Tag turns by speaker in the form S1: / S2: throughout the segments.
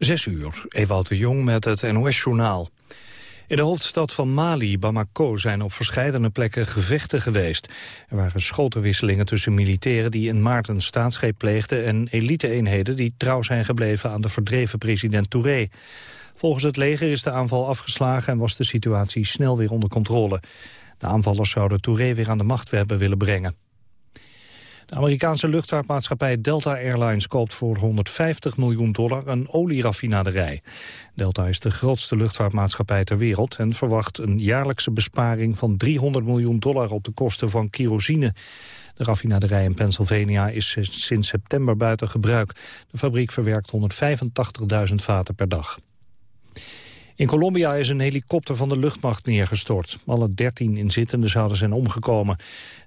S1: Zes uur, Ewout de Jong met het NOS-journaal. In de hoofdstad van Mali, Bamako, zijn op verschillende plekken gevechten geweest. Er waren schotenwisselingen tussen militairen die in maart een staatsgreep pleegden... en elite-eenheden die trouw zijn gebleven aan de verdreven president Touré. Volgens het leger is de aanval afgeslagen en was de situatie snel weer onder controle. De aanvallers zouden Touré weer aan de macht hebben willen brengen. De Amerikaanse luchtvaartmaatschappij Delta Airlines koopt voor 150 miljoen dollar een olieraffinaderij. Delta is de grootste luchtvaartmaatschappij ter wereld en verwacht een jaarlijkse besparing van 300 miljoen dollar op de kosten van kerosine. De raffinaderij in Pennsylvania is sinds september buiten gebruik. De fabriek verwerkt 185.000 vaten per dag. In Colombia is een helikopter van de luchtmacht neergestort. Alle 13 inzittenden zouden zijn omgekomen.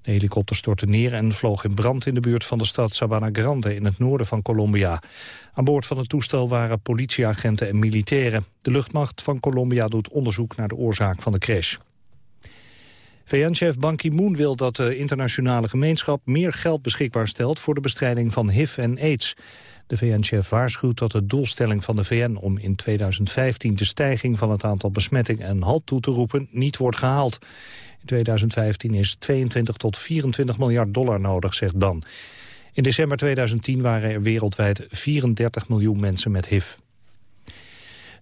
S1: De helikopter stortte neer en vloog in brand in de buurt van de stad Sabana Grande in het noorden van Colombia. Aan boord van het toestel waren politieagenten en militairen. De luchtmacht van Colombia doet onderzoek naar de oorzaak van de crash. VN-chef Ban Ki-moon wil dat de internationale gemeenschap meer geld beschikbaar stelt voor de bestrijding van HIV en AIDS. De VN-chef waarschuwt dat de doelstelling van de VN om in 2015 de stijging van het aantal besmettingen en halt toe te roepen niet wordt gehaald. In 2015 is 22 tot 24 miljard dollar nodig, zegt Ban. In december 2010 waren er wereldwijd 34 miljoen mensen met HIV.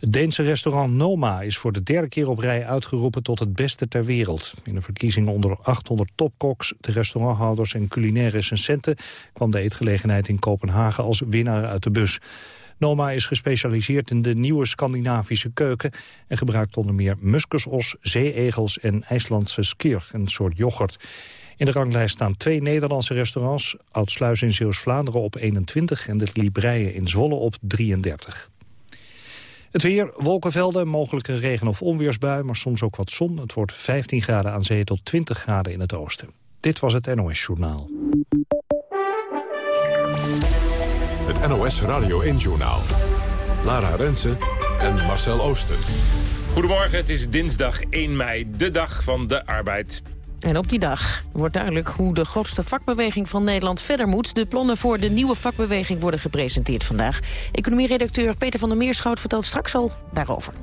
S1: Het Deense restaurant Noma is voor de derde keer op rij uitgeroepen tot het beste ter wereld. In een verkiezing onder 800 topkoks, de restauranthouders en culinaire recensenten kwam de eetgelegenheid in Kopenhagen als winnaar uit de bus. Noma is gespecialiseerd in de nieuwe Scandinavische keuken... en gebruikt onder meer muskusos, zeeegels en IJslandse skier, een soort yoghurt. In de ranglijst staan twee Nederlandse restaurants... Oudsluis in Zeeuws-Vlaanderen op 21 en de Libreien in Zwolle op 33. Het weer, wolkenvelden, mogelijke regen- of onweersbui... maar soms ook wat zon. Het wordt 15 graden aan zee tot 20 graden in het oosten. Dit was het NOS Journaal.
S2: Het NOS Radio 1-journaal. Lara Rensen en Marcel Ooster.
S3: Goedemorgen, het is dinsdag 1 mei, de dag van de arbeid.
S4: En op die dag wordt duidelijk hoe de grootste vakbeweging van Nederland verder moet. De plannen voor de nieuwe vakbeweging worden gepresenteerd vandaag. Economieredacteur Peter van der Meerschout vertelt straks al daarover.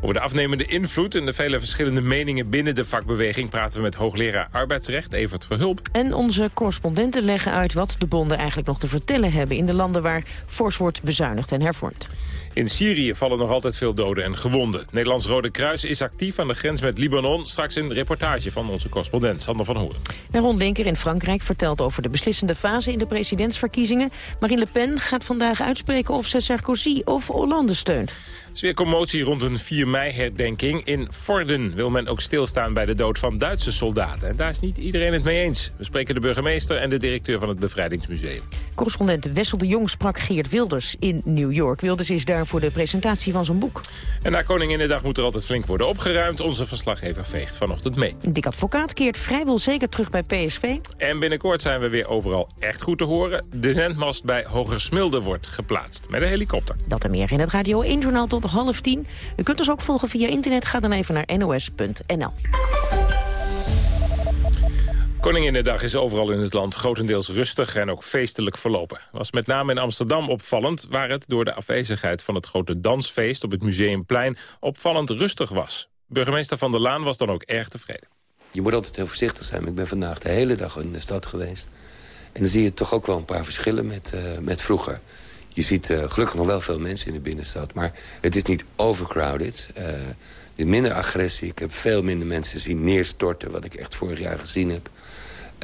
S3: Over de afnemende invloed en de vele verschillende meningen binnen de vakbeweging... praten we met hoogleraar arbeidsrecht Evert Verhulp.
S4: En onze correspondenten leggen uit wat de bonden eigenlijk nog te vertellen hebben... in de landen waar fors wordt bezuinigd en hervormd.
S3: In Syrië vallen nog altijd veel doden en gewonden. Nederlands Rode Kruis is actief aan de grens met Libanon. Straks een reportage van onze correspondent Sander van Hoorn.
S4: En Ron Linker in Frankrijk vertelt over de beslissende fase in de presidentsverkiezingen. Marine Le Pen gaat vandaag uitspreken of ze Sarkozy of Hollande steunt.
S3: Er is weer commotie rond een 4 mei-herdenking. In Vorden wil men ook stilstaan bij de dood van Duitse soldaten. En daar is niet iedereen het mee eens. We spreken de burgemeester en de directeur van het Bevrijdingsmuseum.
S4: Correspondent Wessel de Jong sprak Geert Wilders in New York. Wilders is daar voor de presentatie van zijn boek.
S3: En na Koninginnedag moet er altijd flink worden opgeruimd. Onze verslaggever veegt vanochtend mee.
S4: Dik Advocaat keert vrijwel zeker terug bij PSV.
S3: En binnenkort zijn we weer overal echt goed te horen. De zendmast bij Hogersmilde wordt geplaatst met een helikopter.
S4: Dat en meer in het Radio 1-journaal tot half tien. U kunt ons ook volgen via internet. Ga dan even naar nos.nl.
S3: Koninginnedag is overal in het land grotendeels rustig en ook feestelijk verlopen. Was met name in Amsterdam opvallend, waar het door de afwezigheid van het grote dansfeest op het Museumplein opvallend rustig was. Burgemeester Van der Laan was dan ook erg tevreden.
S5: Je moet altijd heel voorzichtig zijn. Ik ben vandaag de hele dag in de stad geweest. En dan zie je toch ook wel een paar verschillen met, uh, met vroeger. Je ziet uh, gelukkig nog wel veel mensen in de binnenstad. Maar het is niet overcrowded. Uh, minder agressie. Ik heb veel minder mensen zien neerstorten... wat ik echt vorig jaar gezien heb.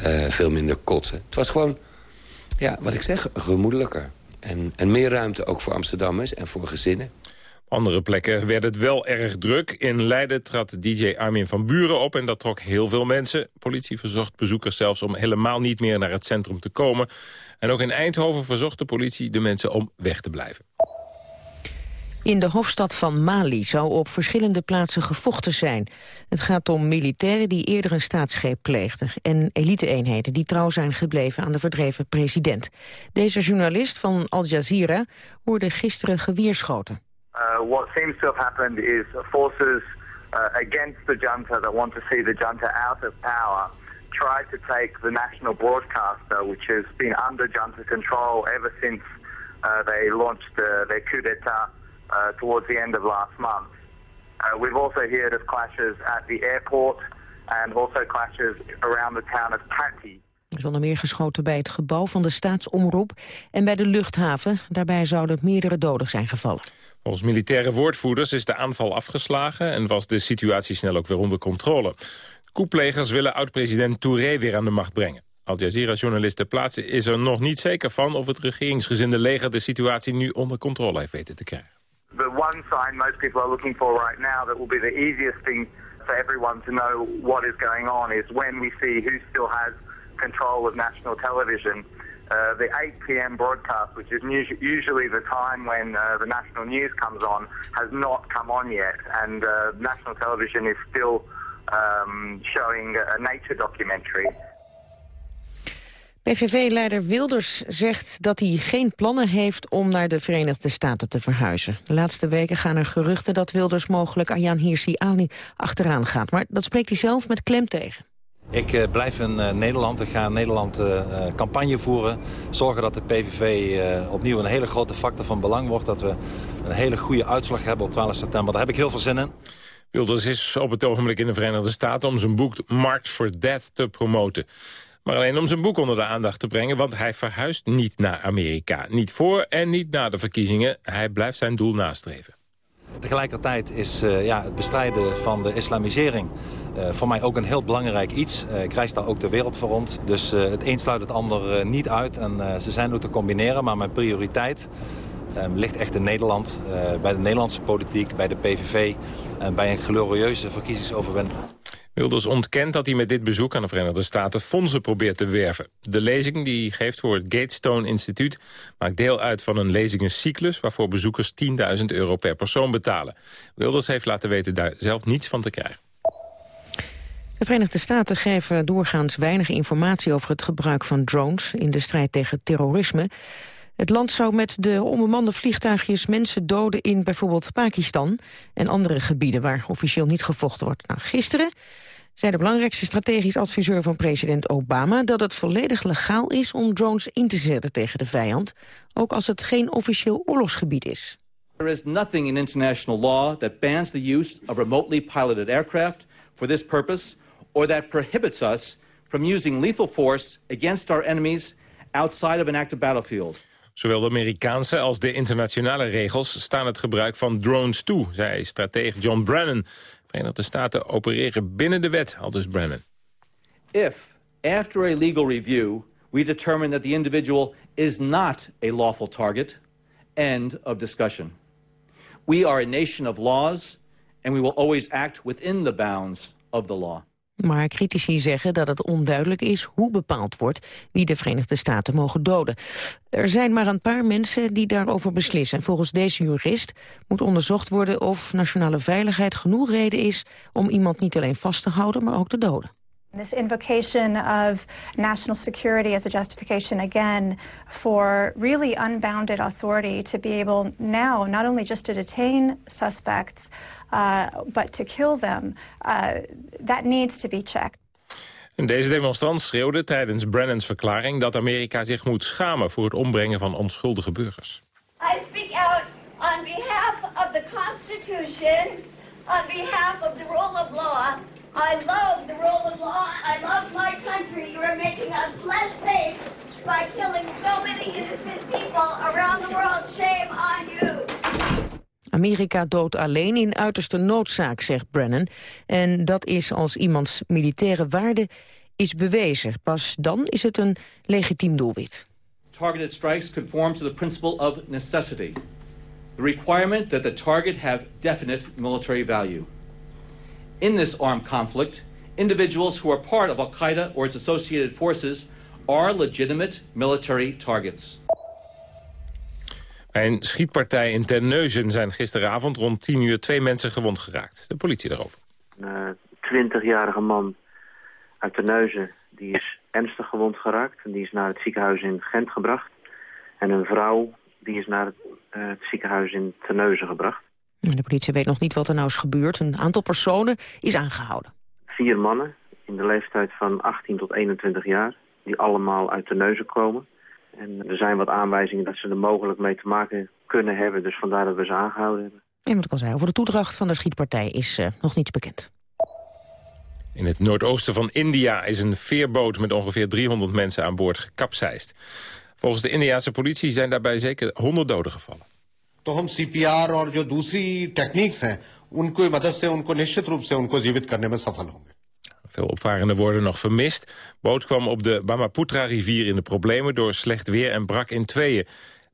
S5: Uh, veel minder kotsen. Het was gewoon, ja, wat ik zeg, gemoedelijker. En, en meer ruimte ook voor Amsterdammers en voor gezinnen.
S3: Andere plekken werd het wel erg druk. In Leiden trad DJ Armin van Buren op en dat trok heel veel mensen. Politie verzocht bezoekers zelfs om helemaal niet meer naar het centrum te komen. En ook in Eindhoven verzocht de politie de mensen om weg te blijven.
S4: In de hoofdstad van Mali zou op verschillende plaatsen gevochten zijn. Het gaat om militairen die eerder een staatsgreep pleegden... en elite-eenheden die trouw zijn gebleven aan de verdreven president. Deze journalist van Al Jazeera hoorde gisteren gewierschoten.
S6: Uh, what seems to have happened is forces uh, against the junta that want to see the junta out of power tried to take the national broadcaster, which has been under junta control ever since uh, they launched uh, their coup d'etat uh, towards the end of last month. Uh, we've also heard of clashes at the airport and also clashes around the town of Patti.
S4: Er is onder meer geschoten bij het gebouw van de staatsomroep en bij de luchthaven. Daarbij zouden meerdere doden zijn gevallen.
S3: Volgens militaire woordvoerders is de aanval afgeslagen... en was de situatie snel ook weer onder controle. Koeplegers willen oud-president Touré weer aan de macht brengen. Al Jazeera-journalist ter plaatse is er nog niet zeker van... of het regeringsgezinde leger de situatie nu onder controle heeft weten te krijgen.
S6: The one sign most people are looking for right now that will be the easiest thing for everyone to know what is going on is when we see who still has control of national television. Uh, the 8 p.m. broadcast, which is usually the time when uh, the national news comes on, has not come on yet, and uh, national television is still um, showing a nature documentary.
S4: PVV-leider Wilders zegt dat hij geen plannen heeft om naar de Verenigde Staten te verhuizen. De laatste weken gaan er geruchten dat Wilders mogelijk Ayaan Hirsi Ali achteraan gaat. Maar dat spreekt hij zelf met klem tegen.
S7: Ik uh, blijf in uh, Nederland. Ik ga in Nederland uh, campagne voeren. Zorgen dat de PVV opnieuw een hele grote factor van belang wordt. Dat we een hele goede uitslag hebben op 12 september. Daar heb ik heel veel zin in.
S3: Wilders is op het ogenblik in de Verenigde Staten... om zijn boek Marked for Death te promoten. Maar alleen om zijn boek onder de aandacht te brengen... want hij verhuist niet naar Amerika. Niet voor en niet na de verkiezingen. Hij blijft zijn doel nastreven.
S7: Tegelijkertijd is uh, ja, het bestrijden van de islamisering voor mij ook een heel belangrijk iets. Uh, ik reis daar ook de wereld voor rond. Dus het een sluit het ander niet uit. En ze zijn ook te combineren, maar mijn prioriteit ehm, ligt echt in Nederland. bij de Nederlandse politiek, bij de PVV en bij een glorieuze verkiezingsoverwinning.
S3: Wilders ontkent dat hij met dit bezoek aan de Verenigde Staten fondsen probeert te werven. De lezing die hij geeft voor het Gatestone Instituut maakt deel uit van een lezingencyclus waarvoor bezoekers 10.000 euro per persoon betalen. Wilders heeft laten weten daar zelf niets van te krijgen.
S4: De Verenigde Staten geven doorgaans weinig informatie over het gebruik van drones in de strijd tegen terrorisme. Het land zou met de onbemande vliegtuigjes mensen doden in bijvoorbeeld Pakistan en andere gebieden waar officieel niet gevochten wordt. Nou, gisteren zei de belangrijkste strategisch adviseur van president Obama... dat het volledig legaal is om drones in te zetten tegen de vijand... ook als het geen officieel oorlogsgebied is.
S8: There is nothing in international law that bans the use of remotely piloted aircraft for this purpose... or that prohibits us from using lethal force against our enemies outside of an active battlefield.
S3: Zowel de Amerikaanse als de internationale regels staan het gebruik van drones toe, zei stratege John Brennan Verenigde Staten opereren binnen de wet, al dus Brennan.
S8: If, after a legal review, we determine that the individual is not a lawful target, end of discussion. We are a nation of laws, and we will always act within the bounds of the law.
S4: Maar critici zeggen dat het onduidelijk is hoe bepaald wordt wie de Verenigde Staten mogen doden. Er zijn maar een paar mensen die daarover beslissen. Volgens deze jurist moet onderzocht worden of nationale veiligheid genoeg reden is om iemand niet alleen vast te houden, maar ook te doden.
S9: This invocation of national security as a justification again for really unbounded authority to be able now not only just to detain suspects but to kill them, uh, that needs to be checked.
S3: Deze demonstrant schreeuwde tijdens Brennan's verklaring dat Amerika zich moet schamen voor het ombrengen van onschuldige burgers.
S10: I speak out on behalf of the Constitution, on behalf of the rule of law. I love the rule of law. I love my country. You are making us less safe by killing so many innocent people around the world. Shame on you.
S4: Amerika doodt alleen in uiterste noodzaak, zegt Brennan. En dat is als iemands militaire waarde is bewezen. Pas dan is het een legitiem doelwit.
S8: Targeted strikes conform to the principle of necessity. The requirement that the target have definite military value. In this armed conflict, individuals who are part of Al-Qaeda or its associated forces are legitimate military targets.
S3: Bij een schietpartij in Terneuzen zijn gisteravond rond 10 uur twee mensen gewond geraakt. De politie daarover.
S11: Een 20-jarige man uit Terneuzen die is ernstig gewond geraakt. En die is naar het ziekenhuis in Gent gebracht. En een vrouw die is naar het, uh, het ziekenhuis in Terneuzen gebracht.
S4: De politie weet nog niet wat er nou is gebeurd. Een aantal personen is aangehouden.
S11: Vier mannen in de leeftijd van 18 tot 21 jaar... die allemaal uit Terneuzen komen.
S8: En er zijn wat aanwijzingen dat ze er mogelijk mee te maken kunnen hebben. Dus vandaar dat we ze aangehouden hebben.
S12: En wat ik al zei, over de toedracht van de schietpartij is uh, nog niets bekend.
S3: In het noordoosten van India is een veerboot met ongeveer 300 mensen aan boord gekapseist. Volgens de Indiaanse politie zijn daarbij zeker 100 doden gevallen.
S13: तो हम CPR और जो दूसरी टेक्निक्स हैं उनको मदद से उनको निश्चित रूप से उनको जीवित करने में सफल होंगे
S3: veel opvarenden worden nog vermist. Boot kwam op de Brahmaputra-rivier in de problemen door slecht weer en brak in tweeën.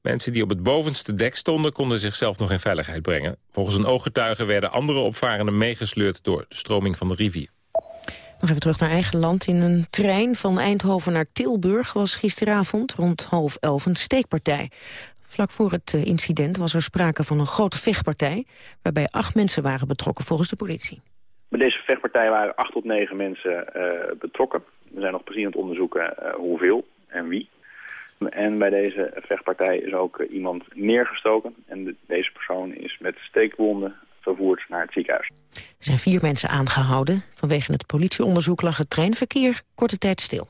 S3: Mensen die op het bovenste dek stonden konden zichzelf nog in veiligheid brengen. Volgens een ooggetuige werden andere opvarenden meegesleurd door de stroming van de rivier.
S12: Nog even terug naar eigen land. In een trein van Eindhoven naar Tilburg was gisteravond rond half elf een steekpartij. Vlak voor het eh, incident was er sprake van een grote vechtpartij... waarbij acht mensen waren betrokken volgens de politie.
S14: Bij deze vechtpartij waren acht tot negen mensen uh, betrokken. We zijn nog precies aan het onderzoeken uh, hoeveel en wie. En bij deze vechtpartij is ook iemand neergestoken. En de, deze persoon is met steekwonden vervoerd naar het ziekenhuis.
S12: Er zijn vier mensen aangehouden. Vanwege het politieonderzoek lag het treinverkeer korte tijd stil.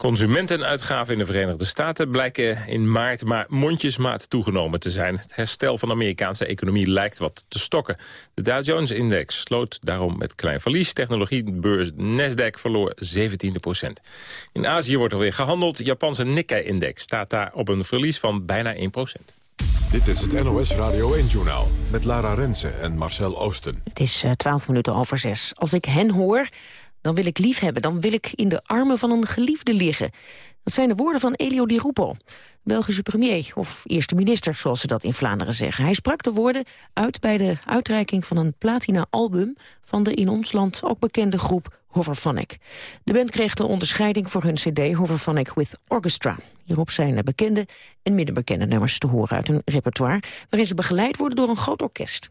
S3: Consumentenuitgaven in de Verenigde Staten blijken in maart maar mondjesmaat toegenomen te zijn. Het herstel van de Amerikaanse economie lijkt wat te stokken. De Dow Jones-index sloot daarom met klein verlies. Technologiebeurs Nasdaq verloor 17 procent. In Azië wordt er weer gehandeld. Japanse Nikkei-index staat daar op een verlies van bijna 1 procent.
S2: Dit is het NOS Radio 1-journaal met Lara Rensen en Marcel Oosten.
S12: Het is uh, 12 minuten over 6. Als ik hen hoor, dan wil ik lief hebben. Dan wil ik in de armen van een geliefde liggen. Dat zijn de woorden van Elio Di Rupo, Belgische premier, of eerste minister, zoals ze dat in Vlaanderen zeggen. Hij sprak de woorden uit bij de uitreiking van een platina-album... van de in ons land ook bekende groep Hoverphonic. De band kreeg de onderscheiding voor hun cd Hoverphonic with Orchestra. Hierop zijn bekende en minder bekende nummers te horen uit hun repertoire... waarin ze begeleid worden door een groot orkest.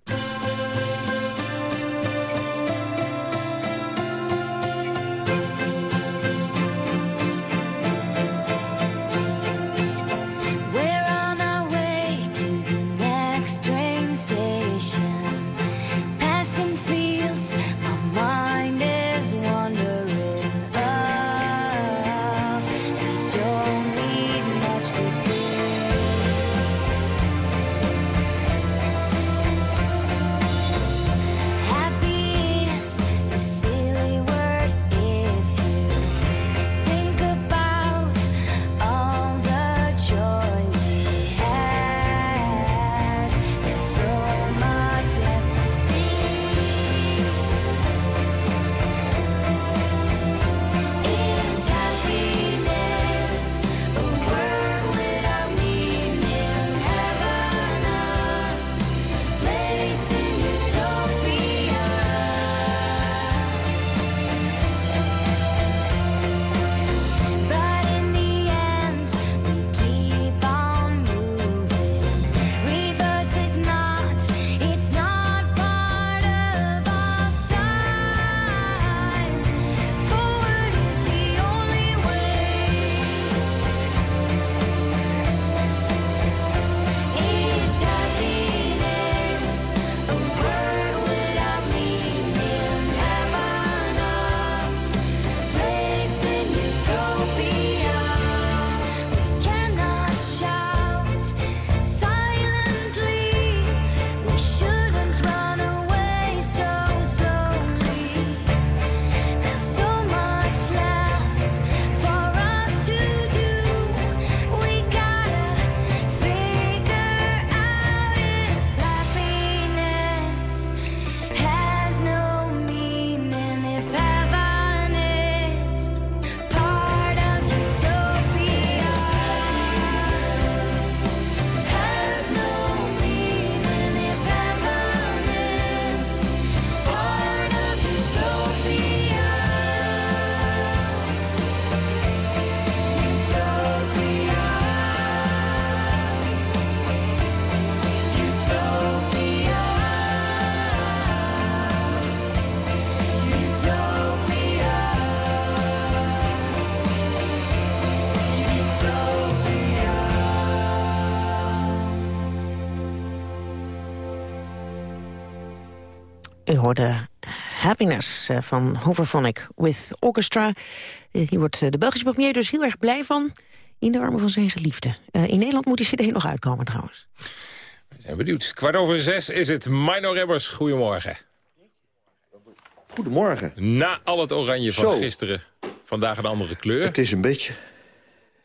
S12: Hoorde
S4: Happiness van Hoverphonic with Orchestra. Hier wordt de Belgische premier dus heel erg blij van in de armen van zijn geliefde. in Nederland moet die cd nog uitkomen trouwens.
S3: We zijn benieuwd. Kwart over zes is het Minor Rebbers. Goedemorgen.
S15: Goedemorgen.
S3: Na al het oranje van gisteren, vandaag een andere kleur.
S15: Het is een beetje...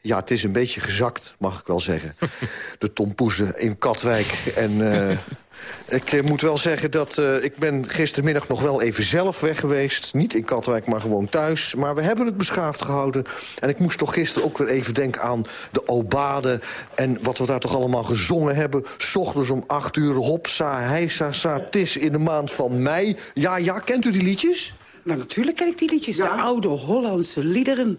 S15: Ja, het is een beetje gezakt, mag ik wel zeggen. De tompoezen in Katwijk. En uh, ik uh, moet wel zeggen dat uh, ik ben gistermiddag nog wel even zelf weg geweest. Niet in Katwijk, maar gewoon thuis. Maar we hebben het beschaafd gehouden. En ik moest toch gisteren ook weer even denken aan de Obade... en wat we daar toch allemaal gezongen hebben. S ochtends om acht uur, hopsa, heisa, sa, tis in de maand van mei. Ja, ja, kent u die liedjes?
S16: Nou, natuurlijk ken ik die liedjes. De oude Hollandse liederen.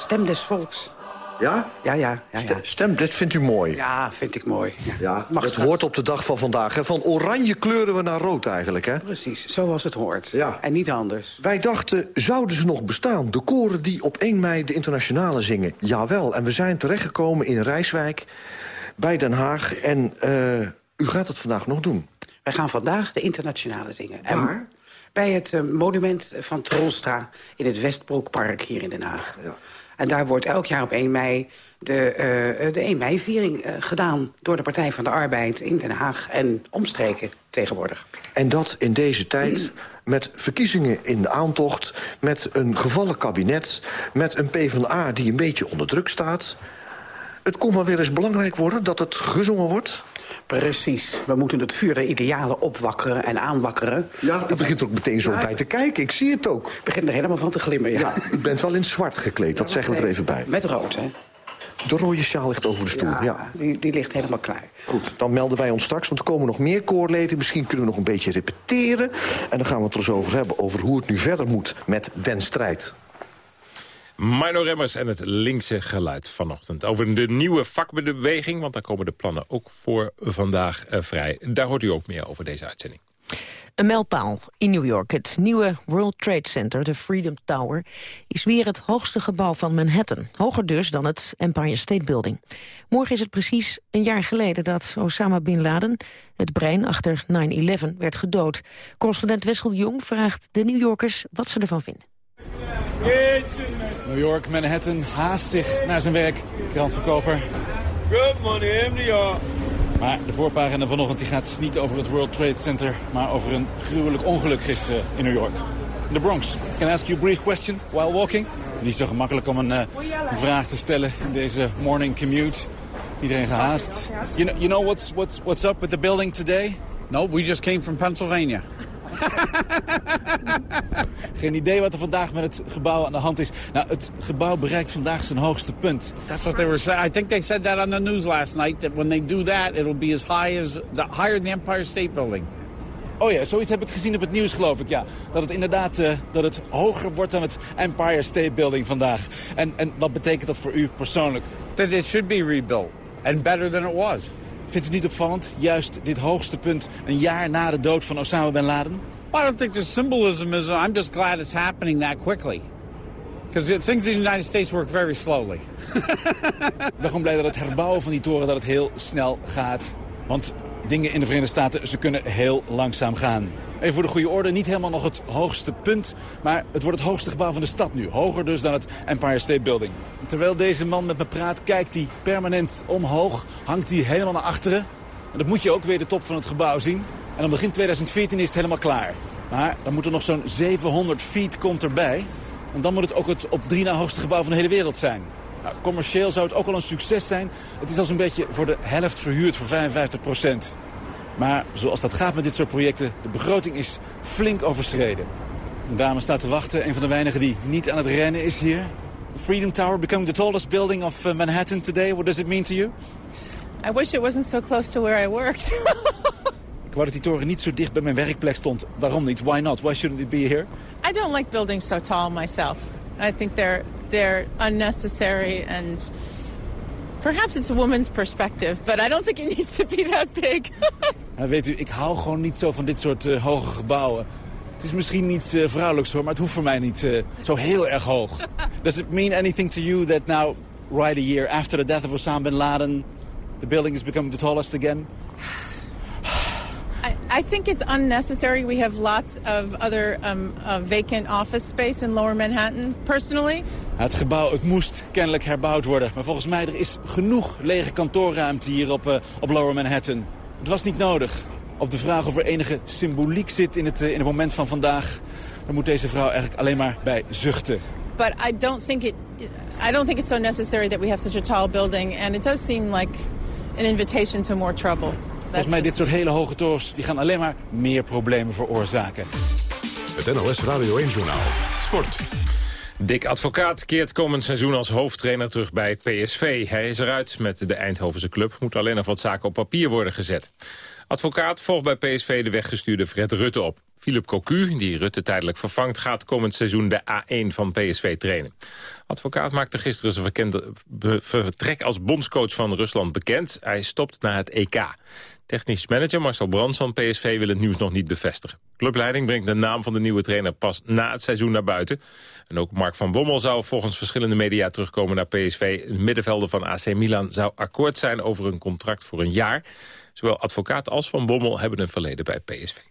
S16: Stem des volks.
S15: Ja?
S16: Ja, ja. ja, ja.
S15: Stem, dit vindt u mooi?
S16: Ja, vind ik mooi. Ja,
S15: ja het hoort op de dag van vandaag. Hè? Van oranje kleuren we naar rood eigenlijk, hè?
S16: Precies, zoals het hoort.
S15: Ja.
S16: En niet anders.
S15: Wij dachten, zouden ze nog bestaan? De koren die op 1 mei de internationale zingen. Jawel, en we zijn terechtgekomen in Rijswijk, bij Den Haag. En uh, u gaat het vandaag nog doen.
S16: Wij gaan vandaag de internationale zingen.
S15: Waar?
S16: bij het uh, monument van Trolstra in het Westbroekpark hier in Den Haag.
S15: Ja.
S16: En daar wordt elk jaar op 1 mei de, uh, de 1 mei-viering uh, gedaan... door de Partij van de Arbeid in Den Haag en omstreken tegenwoordig.
S15: En dat in deze tijd met verkiezingen in de aantocht... met een gevallen kabinet, met een PvdA die een beetje onder druk staat... Het kon maar weer eens belangrijk worden dat het gezongen wordt.
S16: Precies. We moeten het vuur der idealen opwakkeren en aanwakkeren.
S15: Ja, dat begint er ook meteen zo
S16: Ja.
S15: bij te kijken. Ik zie het ook.
S16: Ik begin er helemaal van te glimmen, ja.
S15: Ja, u bent wel in zwart gekleed, dat zeggen we er even bij.
S16: Met rood, hè?
S15: De rode sjaal ligt over de stoel, ja.
S16: Die, die ligt helemaal klaar.
S15: Goed, dan melden wij ons straks, want er komen nog meer koorleden. Misschien kunnen we nog een beetje repeteren. En dan gaan we het er eens over hebben, over hoe het nu verder moet met den strijd.
S3: Mino Remmers en het linkse geluid vanochtend. Over de nieuwe vakbeweging, want daar komen de plannen ook voor vandaag eh, vrij. Daar hoort u ook meer over deze uitzending.
S4: Een mijlpaal in New York. Het nieuwe World Trade Center, de Freedom Tower... is weer het hoogste gebouw van Manhattan. Hoger dus dan het Empire State Building. Morgen is het precies een jaar geleden dat Osama Bin Laden... het brein achter 9-11 werd gedood. Correspondent Wessel Jong vraagt de New Yorkers wat ze ervan vinden.
S17: New York, Manhattan, haast zich naar zijn werk. Krantverkoper.
S18: Good morning, New York.
S17: Maar de voorpagina vanochtend die gaat niet over het World Trade Center... maar over een gruwelijk ongeluk gisteren in New York. In de Bronx. Can I ask you a brief question while walking? Niet zo gemakkelijk om een, uh, een vraag te stellen in deze morning commute. Iedereen gehaast. You know, you know what's, what's, what's up with the building today?
S18: No, we just came from Pennsylvania.
S17: Geen idee wat er vandaag met het gebouw aan de hand is. Nou, het gebouw bereikt vandaag zijn hoogste punt.
S18: That's what they were saying. I think they said that on the news last night. That when they do that, it'll be as high as the higher than the Empire State Building.
S17: Oh ja, zoiets heb ik gezien op het nieuws, geloof ik. Ja, dat het inderdaad uh, dat het hoger wordt dan het Empire State Building vandaag. En, en wat betekent dat voor u persoonlijk?
S18: That it should be rebuilt and better than it was.
S17: Vindt u niet opvallend, juist dit hoogste punt een jaar na de dood van Osama Bin Laden?
S18: Well, I don't think the symbolism is. I'm just glad it's happening that quickly. Because things in the United States work very slowly.
S17: Ik ben gewoon blij dat het herbouwen van die toren dat het heel snel gaat. Want dingen in de Verenigde Staten, ze kunnen heel langzaam gaan. Even voor de goede orde, niet helemaal nog het hoogste punt... maar het wordt het hoogste gebouw van de stad nu. Hoger dus dan het Empire State Building. Terwijl deze man met me praat, kijkt hij permanent omhoog. Hangt hij helemaal naar achteren. En dat moet je ook weer de top van het gebouw zien. En dan begin 2014 is het helemaal klaar. Maar dan moet er nog zo'n 700 feet komt erbij. En dan moet het ook het op drie na hoogste gebouw van de hele wereld zijn. Nou, commercieel zou het ook al een succes zijn. Het is al zo'n beetje voor de helft verhuurd voor 55 procent. Maar zoals dat gaat met dit soort projecten, de begroting is flink overschreden. Een dame staat te wachten, een van de weinigen die niet aan het rennen is hier. Freedom Tower becoming the tallest building of uh, Manhattan today. What does it mean to you?
S19: I wish it wasn't so close to where I worked.
S17: Ik wou dat die toren niet zo dicht bij mijn werkplek stond. Waarom niet? Why not? Why shouldn't it be here?
S19: I don't like buildings so tall myself. I think they're they're unnecessary and perhaps it's a woman's perspective, but I don't think it needs to be that big.
S17: Nou, weet u, ik hou gewoon niet zo van dit soort uh, hoge gebouwen. Het is misschien niet uh, vrouwelijks hoor, maar het hoeft voor mij niet uh, zo heel erg hoog. Does it mean anything to you that now, right a year after the death of Osama bin Laden, the building is becoming the tallest again?
S19: I think it's unnecessary. We have lots of other um, uh, vacant office space in Lower Manhattan, personally.
S17: Het gebouw het moest kennelijk herbouwd worden. Maar volgens mij er is genoeg lege kantoorruimte hier op, uh, op Lower Manhattan. Het was niet nodig. Op de vraag of er enige symboliek zit in het, uh, in het moment van vandaag... dan moet deze vrouw eigenlijk alleen maar bij zuchten.
S19: But I don't think it, I don't think it's so necessary that we have such a tall building. And it does seem like an invitation to more trouble.
S17: Volgens mij dit soort hele hoge torens die gaan alleen maar meer problemen veroorzaken.
S2: Het NLS Radio 1 Journaal. Sport.
S3: Dick Advocaat keert komend seizoen als hoofdtrainer terug bij PSV. Hij is eruit met de Eindhovense club. Moet alleen nog wat zaken op papier worden gezet. Advocaat volgt bij PSV de weggestuurde Fred Rutte op. Philip Cocu, die Rutte tijdelijk vervangt, gaat komend seizoen de A1 van PSV trainen. Advocaat maakte gisteren zijn vertrek als bondscoach van Rusland bekend. Hij stopt na het EK. Technisch manager Marcel Brands van PSV wil het nieuws nog niet bevestigen. Clubleiding brengt de naam van de nieuwe trainer pas na het seizoen naar buiten. En ook Mark van Bommel zou volgens verschillende media terugkomen naar PSV. De middenvelder van AC Milan zou akkoord zijn over een contract voor een jaar. Zowel advocaat als Van Bommel hebben een verleden bij PSV.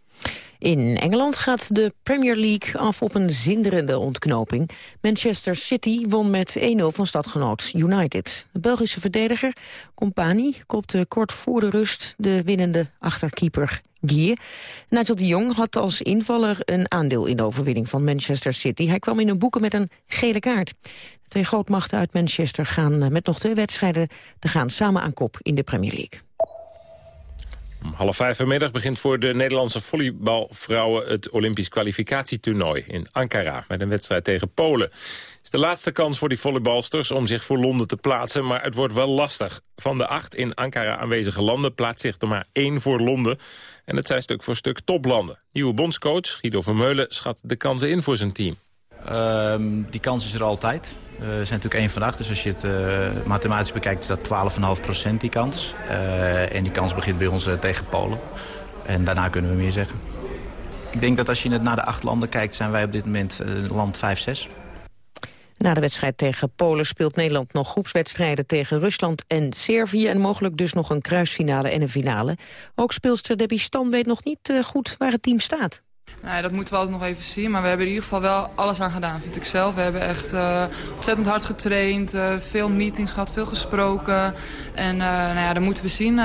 S4: In Engeland gaat de Premier League af op een zinderende ontknoping. Manchester City won met 1-0 van stadgenoot United. De Belgische verdediger Compagnie kopte kort voor de rust de winnende achterkeeper Gier. Nigel de Jong had als invaller een aandeel in de overwinning van Manchester City. Hij kwam in een boeken met een gele kaart. De twee grootmachten uit Manchester gaan met nog twee wedstrijden te gaan samen aan kop in de Premier League.
S3: Om half vijf vanmiddag begint voor de Nederlandse volleybalvrouwen... het Olympisch kwalificatietoernooi in Ankara... met een wedstrijd tegen Polen. Het is de laatste kans voor die volleybalsters om zich voor Londen te plaatsen... maar het wordt wel lastig. Van de acht in Ankara aanwezige landen plaatst zich er maar één voor Londen. En het zijn stuk voor stuk toplanden. Nieuwe bondscoach Guido Vermeulen schat de kansen in voor zijn team.
S20: Um, die kans is er altijd. We zijn natuurlijk één van acht, dus als je het uh, mathematisch bekijkt... is dat 12,5% die kans. Uh, en die kans begint bij ons uh, tegen Polen. En daarna kunnen we meer zeggen. Ik denk dat als je naar de acht landen kijkt... zijn wij op dit moment land 5-6.
S4: Na de wedstrijd tegen Polen speelt Nederland nog groepswedstrijden tegen Rusland en Servië... en mogelijk dus nog een kruisfinale en een finale. Ook speelster Debbie Stam weet nog niet goed waar het team staat.
S21: Nee, dat moeten we altijd nog even zien. Maar we hebben in ieder geval wel alles aan gedaan, vind ik zelf. We hebben echt uh, ontzettend hard getraind, uh, veel meetings gehad, veel gesproken. En uh, nou ja, dan moeten we zien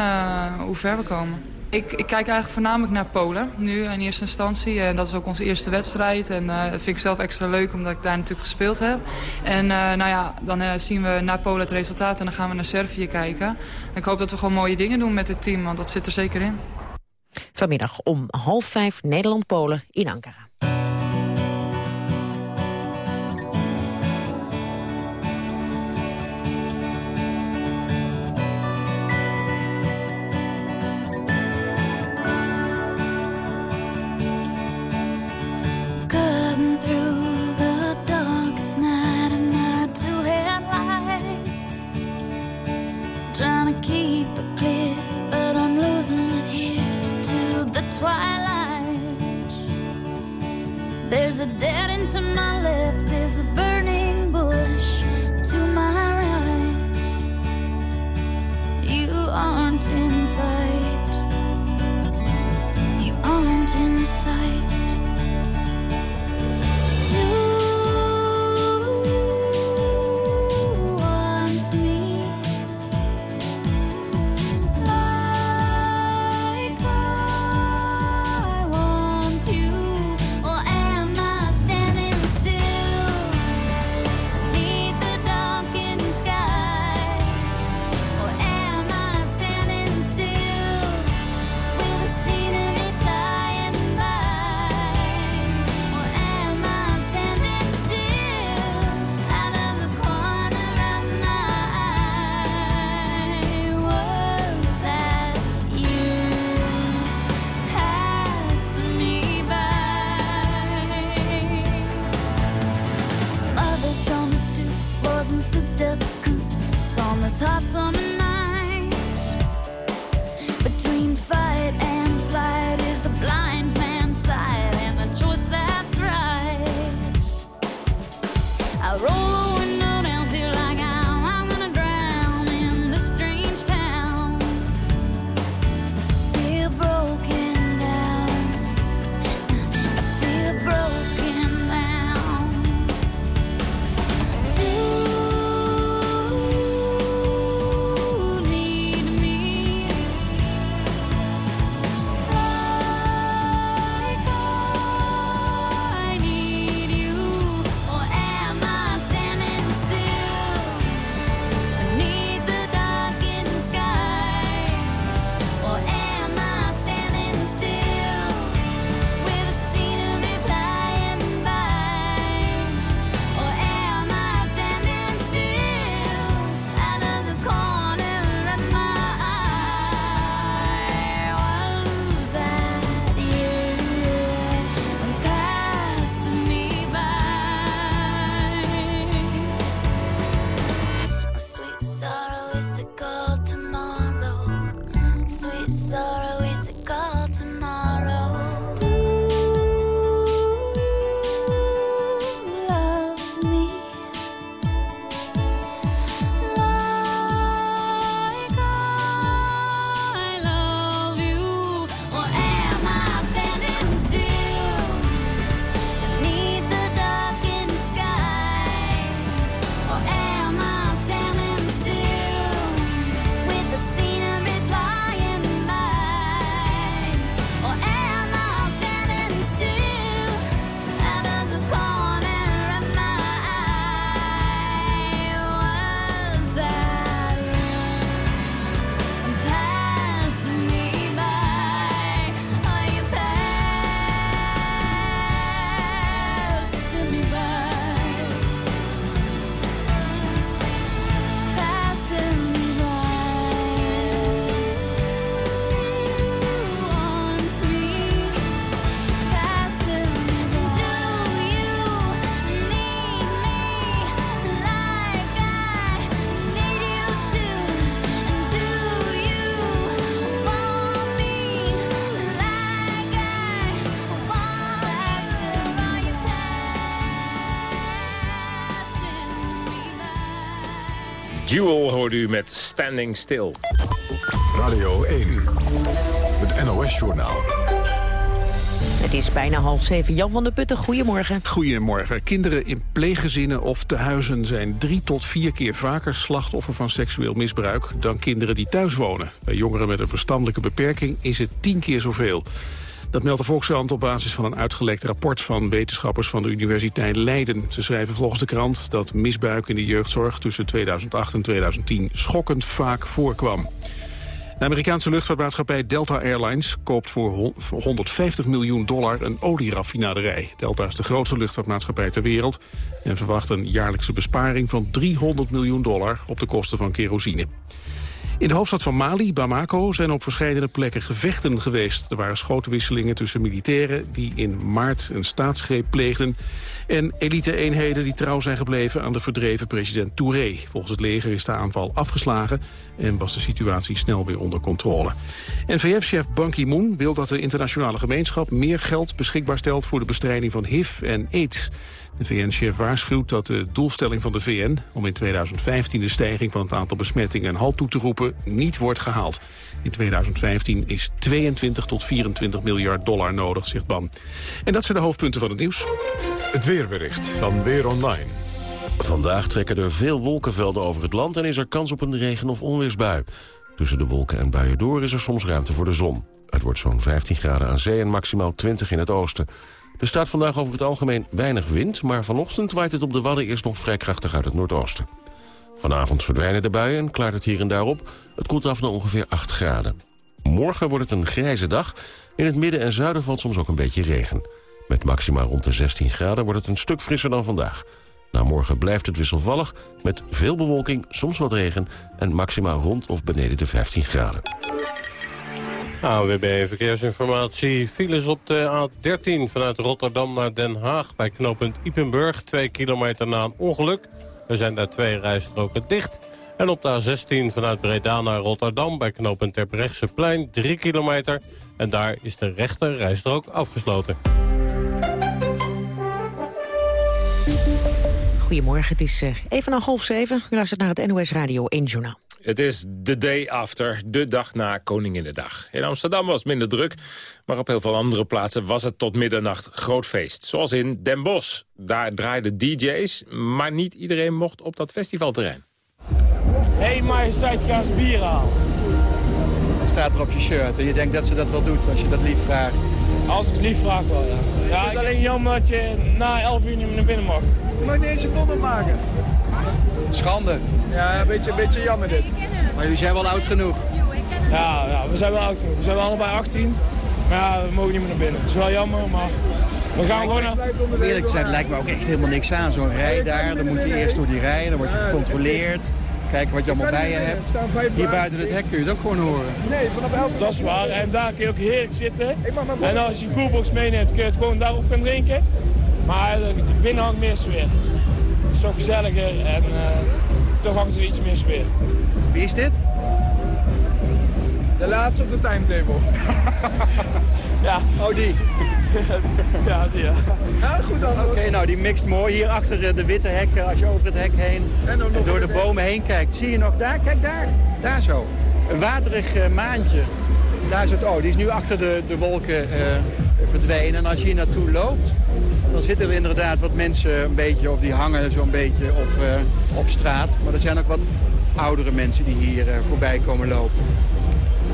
S21: hoe ver we komen. Ik, ik, kijk eigenlijk voornamelijk naar Polen, nu in eerste instantie. En dat is ook onze eerste wedstrijd. En dat vind ik zelf extra leuk, omdat ik daar natuurlijk gespeeld heb. En nou ja, dan zien we naar Polen het resultaat en dan gaan we naar Servië kijken. En ik hoop dat we gewoon mooie dingen doen met het team, want dat zit er zeker in.
S4: Vanmiddag om half vijf Nederland-Polen in Ankara.
S12: There's a dead end to my left, there's a burning bush to my right. You aren't in sight. You aren't in sight.
S3: Jewel hoorde u met Standing Still.
S2: Radio 1. Het NOS-journaal.
S4: Het is bijna half zeven. Jan van der Putten, goedemorgen.
S22: Goedemorgen. Kinderen in pleeggezinnen of tehuizen zijn drie tot vier keer vaker slachtoffer van seksueel misbruik dan kinderen die thuis wonen. Bij jongeren met een verstandelijke beperking is het tien keer zoveel. Dat meldt de Volkskrant op basis van een uitgelekt rapport van wetenschappers van de Universiteit Leiden. Ze schrijven volgens de krant dat misbruik in de jeugdzorg tussen 2008 en 2010 schokkend vaak voorkwam. De Amerikaanse luchtvaartmaatschappij Delta Airlines koopt voor hon- voor 150 miljoen dollar een olieraffinaderij. Delta is de grootste luchtvaartmaatschappij ter wereld en verwacht een jaarlijkse besparing van 300 miljoen dollar op de kosten van kerosine. In de hoofdstad van Mali, Bamako, zijn op verschillende plekken gevechten geweest. Er waren schotenwisselingen tussen militairen die in maart een staatsgreep pleegden... en elite-eenheden die trouw zijn gebleven aan de verdreven president Touré. Volgens het leger is de aanval afgeslagen en was de situatie snel weer onder controle. NVF-chef Ban Ki-moon wil dat de internationale gemeenschap meer geld beschikbaar stelt voor de bestrijding van HIV en AIDS. De VN-chef waarschuwt dat de doelstelling van de VN... om in 2015 de stijging van het aantal besmettingen een halt toe te roepen... niet wordt gehaald. In 2015 is 22 tot 24 miljard dollar nodig, zegt Ban. En dat zijn de hoofdpunten van het nieuws.
S2: Het weerbericht van Weer Online.
S23: Vandaag trekken er veel wolkenvelden over het land... en is er kans op een regen- of onweersbui. Tussen de wolken en buien door is er soms ruimte voor de zon. Het wordt zo'n 15 graden aan zee en maximaal 20 in het oosten. Er staat vandaag over het algemeen weinig wind... maar vanochtend waait het op de Wadden eerst nog vrij krachtig uit het noordoosten. Vanavond verdwijnen de buien en klaart het hier en daar op. Het koelt af naar ongeveer 8 graden. Morgen wordt het een grijze dag. In het midden en zuiden valt soms ook een beetje regen. Met maxima rond de 16 graden wordt het een stuk frisser dan vandaag. Na morgen blijft het wisselvallig, met veel bewolking, soms wat regen... en maxima rond of beneden de 15 graden.
S24: AWB Verkeersinformatie. Files op de A13 vanuit Rotterdam naar Den Haag... bij knooppunt Ipenburg, 2 kilometer na een ongeluk. Er zijn daar twee rijstroken dicht. En op de A16 vanuit Breda naar Rotterdam... bij knooppunt Terbrechtseplein, 3 kilometer. En daar is de rechter rijstrook afgesloten.
S4: Goedemorgen, het is eh, even na half zeven. U luistert naar het NOS Radio 1 Journaal.
S3: Het is de day after, de dag na Koninginnedag. In Amsterdam was het minder druk, maar op heel veel andere plaatsen was het tot middernacht groot feest. Zoals in Den Bosch. Daar draaiden DJ's, maar niet iedereen mocht op dat festivalterrein.
S25: Hey majesteit, ga eens bier halen.
S26: Staat er op je shirt en je denkt dat ze dat wel doet als je dat lief vraagt.
S25: Als ik het lief vraag wel, ja. Ja, ik vind het alleen jammer dat je na 11 uur niet meer naar binnen mag.
S26: Je mag niet eens een bommen maken. Schande.
S25: Ja, een beetje, een beetje jammer dit.
S26: Maar jullie zijn wel oud genoeg.
S25: Ja, ja, we zijn wel oud genoeg. We zijn wel allebei 18. Maar ja, we mogen niet meer naar binnen. Het is wel jammer, maar we gaan gewoon naar...
S26: Om eerlijk te zijn, het lijkt me ook echt helemaal niks aan. Zo'n rij daar, dan moet je eerst door die rij, dan word je gecontroleerd. Kijken wat je allemaal bij je hebt. Hier buiten het hek kun je het ook gewoon horen.
S25: Nee, vanaf 11. Dat is waar. En daar kun je ook heerlijk zitten. En als je een koelbox meeneemt, kun je het gewoon daarop gaan drinken. Maar eh, binnen hangt meer sfeer. Het is toch gezelliger en uh, toch hangt er iets meer sfeer.
S26: Wie is dit?
S27: De laatste op de timetable.
S17: Ja, oh die.
S27: ja, die ja. ja goed dan.
S17: Oké, nou die mixt mooi. Hier achter eh, de witte hekken, als je over het hek heen
S27: En
S17: door de bomen heen kijkt. Zie je nog daar? Kijk daar. Daar zo. Een waterig eh, maantje. Daar is het, oh, die is nu achter de, de wolken eh, verdwenen. En als je hier naartoe loopt, dan zitten er inderdaad wat mensen een beetje, of die hangen zo'n beetje op, eh, op straat. Maar er zijn ook wat oudere mensen die hier eh, voorbij komen lopen.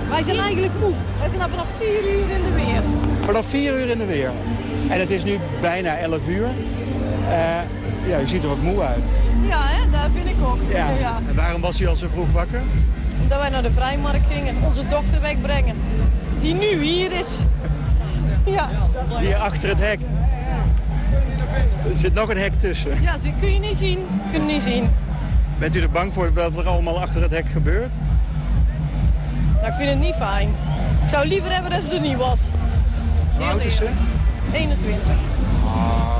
S28: Wij zijn eigenlijk moe. Wij zijn al vanaf 4 uur in de weer.
S17: Vanaf 4 uur in de weer. En het is nu bijna 11 uur. Eh, ja, u ziet er wat moe uit.
S28: Ja, hè? dat vind ik ook.
S17: Ja. En waarom was u al zo vroeg wakker?
S28: Omdat wij naar de vrijmarkt gingen, onze dochter wegbrengen. Die nu hier is. Ja.
S17: Hier achter het hek. Er zit nog een hek tussen.
S28: Ja, ze kun je niet zien. Kun je niet zien.
S17: Bent u er bang voor wat er allemaal achter het hek gebeurt?
S28: Nou, ik vind het niet fijn. Ik zou liever hebben dat ze er niet was.
S17: Hoe oud is ze?
S28: 21.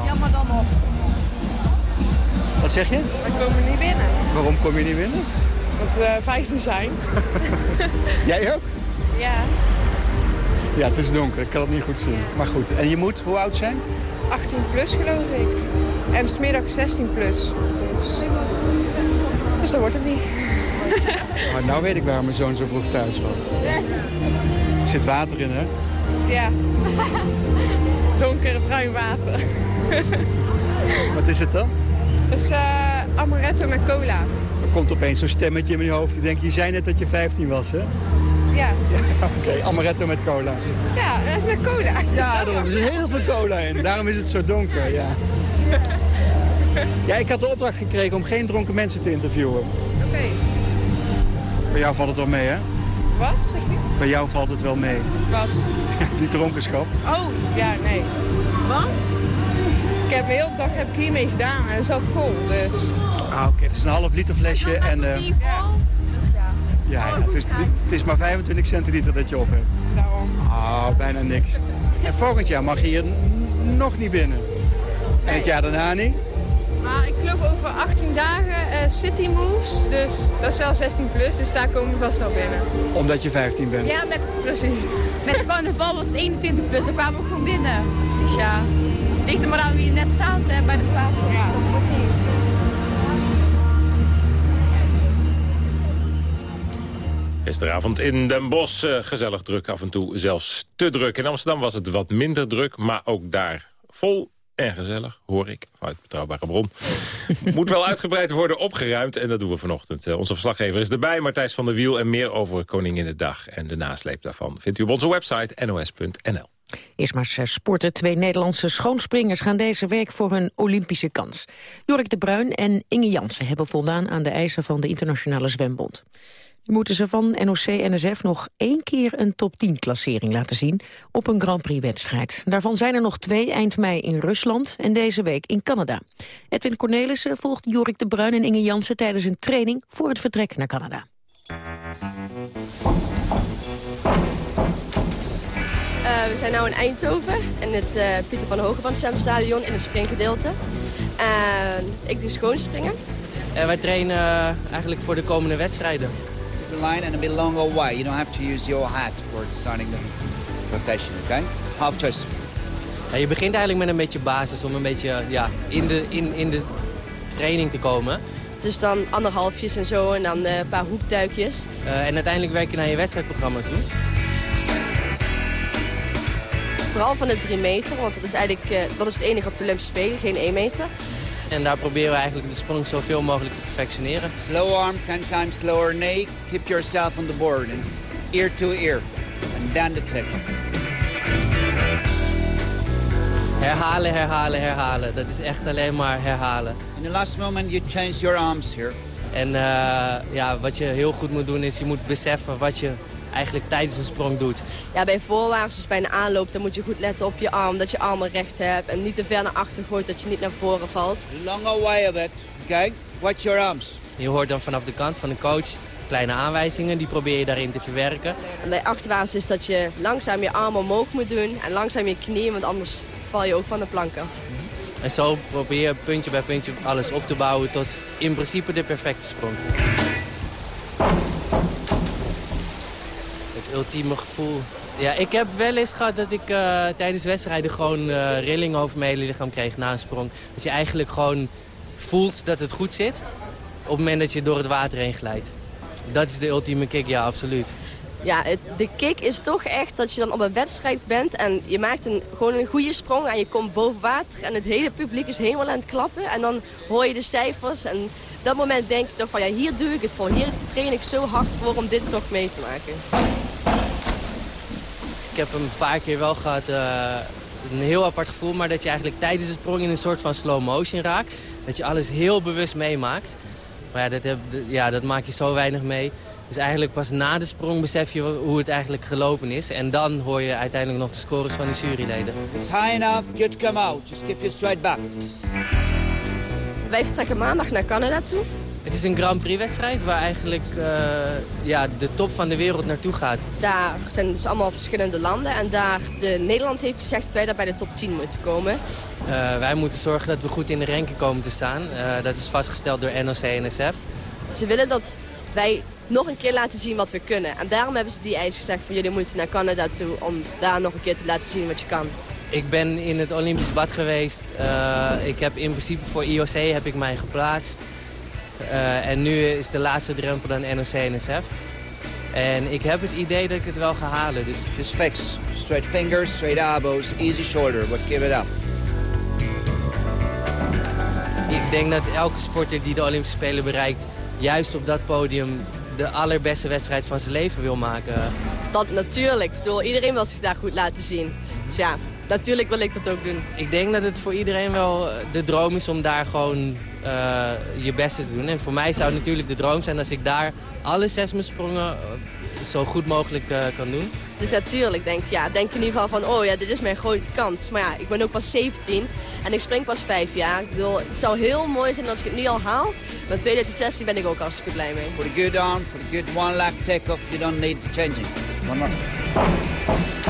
S28: Ja, maar dan nog.
S17: Wat zeg je?
S28: Wij komen niet binnen.
S17: Waarom kom je niet binnen?
S28: Dat we 15 zijn.
S17: Jij ook?
S28: Ja.
S17: Ja, het is donker. Ik kan het niet goed zien. Maar goed. En je moet hoe oud zijn?
S28: 18 plus geloof ik. En smiddag 16 plus. Dus, dus dat wordt het niet.
S17: Maar nou weet ik waarom mijn zoon zo vroeg thuis was. Er zit water in, hè?
S28: Ja. Donker bruin water.
S17: Wat is het dan?
S28: Dat is eh, amaretto met cola.
S17: Er komt opeens zo'n stemmetje in mijn hoofd. Die denkt, je zei net dat je 15 was, hè?
S28: Ja.
S17: Oké, amaretto met cola.
S28: Ja, dat is met cola.
S17: Ja, daarom er zit heel veel cola in. Daarom is het zo donker, ja. Ja, ik had de opdracht gekregen om geen dronken mensen te interviewen.
S28: Oké.
S17: Bij jou valt het wel mee, hè?
S28: Wat, zeg je?
S17: Bij jou valt het wel mee.
S28: Wat?
S17: Die dronkenschap.
S28: Oh, ja, nee. Wat? Ik heb de hele dag heb ik hiermee gedaan en het zat vol, dus...
S17: Ah, oké. Het is een half liter flesje en... eh,
S28: Ja. Ja.
S17: het, is, het is maar 25 centiliter dat je op hebt.
S28: Daarom.
S17: Ah, bijna niks. En volgend jaar mag je hier nog niet binnen. En het jaar daarna niet?
S28: Maar ik geloof over 18 dagen eh, City Moves, dus dat is wel 16 plus, dus daar komen we vast wel binnen.
S17: Omdat je 15 bent.
S28: Ja, met, precies. Met de carnaval was het 21 plus, dan kwamen we gewoon binnen. Dus ja, ligt er maar aan wie je net staat hè, bij de plaat. Ja, precies.
S3: Gisteravond in Den Bosch eh, gezellig druk, af en toe zelfs te druk. In Amsterdam was het wat minder druk, maar ook daar vol en gezellig, hoor ik, uit betrouwbare bron. Moet wel uitgebreid worden opgeruimd en dat doen we vanochtend. Eh, onze verslaggever is erbij, Martijs van der Wiel... en meer over Koninginnedag en de nasleep daarvan... vindt u op onze website nos.nl.
S4: Eerst maar eens sporten. Twee Nederlandse schoonspringers gaan deze week voor hun Olympische kans. Jorik de Bruin en Inge Jansen hebben voldaan aan de eisen van de Internationale Zwembond. Moeten ze van NOC-NSF nog één keer een top 10-klassering laten zien op een Grand Prix-wedstrijd. Daarvan zijn er nog twee eind mei in Rusland en deze week in Canada. Edwin Cornelissen volgt Jorik de Bruin en Inge Jansen tijdens een training voor het vertrek naar Canada.
S29: Eh, we zijn nu in Eindhoven in het eh, Pieter van Hogeband zwemstadion in het springgedeelte. En ik doe schoonspringen.
S30: Eh, wij trainen eh, eigenlijk voor de komende wedstrijden.
S31: Line and a bit longer way. You don't have to use your hat for starting the rotation, okay? Half twist.
S30: Ja, je begint eigenlijk met een beetje basis om een beetje ja, in, de, in, in de training te komen.
S29: Dus dan anderhalfjes en zo en dan eh, een paar hoekduikjes.
S30: Eh, en uiteindelijk werk je naar je wedstrijdprogramma toe.
S29: Vooral van de 3 meter, want dat is eigenlijk eh, dat is het enige op de Olympische Spelen, geen 1 meter.
S30: En daar proberen we eigenlijk de sprong zoveel mogelijk te perfectioneren.
S31: Slow arm, 10 times slower knee. Keep yourself on the board and ear to ear. And down the tip.
S30: Herhalen, herhalen, herhalen. Dat is echt alleen maar herhalen.
S31: In the last moment you change your arms here.
S30: En eh, ja, wat je heel goed moet doen is je moet beseffen wat je eigenlijk tijdens een sprong doet.
S29: Ja, bij voorwaarts, dus bij een aanloop, dan moet je goed letten op je arm, dat je armen recht hebt. En niet te ver naar achter gooit, dat je niet naar voren valt.
S31: Longer way of it, okay? Watch your arms.
S30: Je hoort dan vanaf de kant van de coach kleine aanwijzingen, die probeer je daarin te verwerken.
S29: En bij achterwaarts is dat je langzaam je armen omhoog moet doen en langzaam je knieën, want anders val je ook van de plank af.
S30: En zo probeer je puntje bij puntje alles op te bouwen tot in principe de perfecte sprong. Ultieme gevoel. Ja, ik heb wel eens gehad dat ik uh, tijdens wedstrijden gewoon uh, rilling over mijn hele lichaam kreeg na een sprong. Dat je eigenlijk gewoon voelt dat het goed zit op het moment dat je door het water heen glijdt. Dat is de ultieme kick, ja, absoluut.
S29: Ja, de kick is toch echt dat je dan op een wedstrijd bent en je maakt een, gewoon een goede sprong en je komt boven water en het hele publiek is helemaal aan het klappen. En dan hoor je de cijfers en dat moment denk je toch van ja, hier doe ik het voor. Hier train ik zo hard voor om dit toch mee te maken.
S30: Ik heb een paar keer wel gehad, uh, een heel apart gevoel, maar dat je eigenlijk tijdens het sprong in een soort van slow motion raakt. Dat je alles heel bewust meemaakt. Maar ja, dat, heb, ja, dat maak je zo weinig mee. Dus eigenlijk pas na de sprong besef je hoe het eigenlijk gelopen is. En dan hoor je uiteindelijk nog de scores van de juryleden.
S31: It's high enough, good come out. Just keep you straight back.
S29: Wij vertrekken maandag naar Canada toe.
S30: Het is een Grand Prix wedstrijd waar eigenlijk uh, ja, de top van de wereld naartoe gaat.
S29: Daar zijn dus allemaal verschillende landen. En daar de, Nederland heeft gezegd dat wij daar bij de top 10 moeten komen.
S30: Uh, wij moeten zorgen dat we goed in de ranking komen te staan. Uh, dat is vastgesteld door NOC en NSF.
S29: Ze willen dat wij nog een keer laten zien wat we kunnen. En daarom hebben ze die eis gezegd van jullie moeten naar Canada toe om daar nog een keer te laten zien wat je kan.
S30: Ik ben in het Olympisch bad geweest. Ik heb in principe voor IOC heb ik mij geplaatst. Uh, en nu is de laatste drempel dan NOC-NSF. En ik heb het idee dat ik het wel ga halen. Dus...
S31: Just fix. Straight fingers, straight elbows, easy shoulder, but give it up.
S30: Ik denk dat elke sporter die de Olympische Spelen bereikt... juist op dat podium de allerbeste wedstrijd van zijn leven wil maken.
S29: Dat natuurlijk. Ik bedoel, iedereen wil zich daar goed laten zien. Dus ja, natuurlijk wil ik dat ook doen.
S30: Ik denk dat het voor iedereen wel de droom is om daar gewoon uh, je beste te doen. En voor mij zou het natuurlijk de droom zijn als ik daar alle zes mijn sprongen zo goed mogelijk uh, kan doen.
S29: Dus natuurlijk denk, ja, denk in ieder geval van, oh ja, dit is mijn grote kans. Maar ja, ik ben ook pas 17 en ik spring pas vijf jaar. Ik bedoel, het zou heel mooi zijn als ik het nu al haal. Maar in 2016 ben ik ook hartstikke blij mee.
S31: For the good arm, for the good one lap take-off, you don't need changing. One more.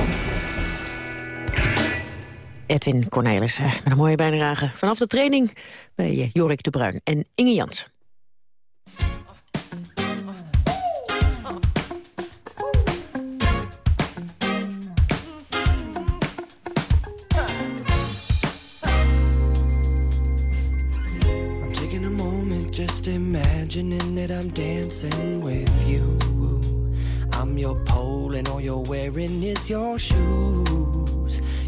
S4: Edwin Cornelis met een mooie bijdrage vanaf de training bij Jorik de Bruin en Inge Jansen.
S32: Just imagining that I'm dancing with you. I'm your pole, and all you're wearing is your shoes.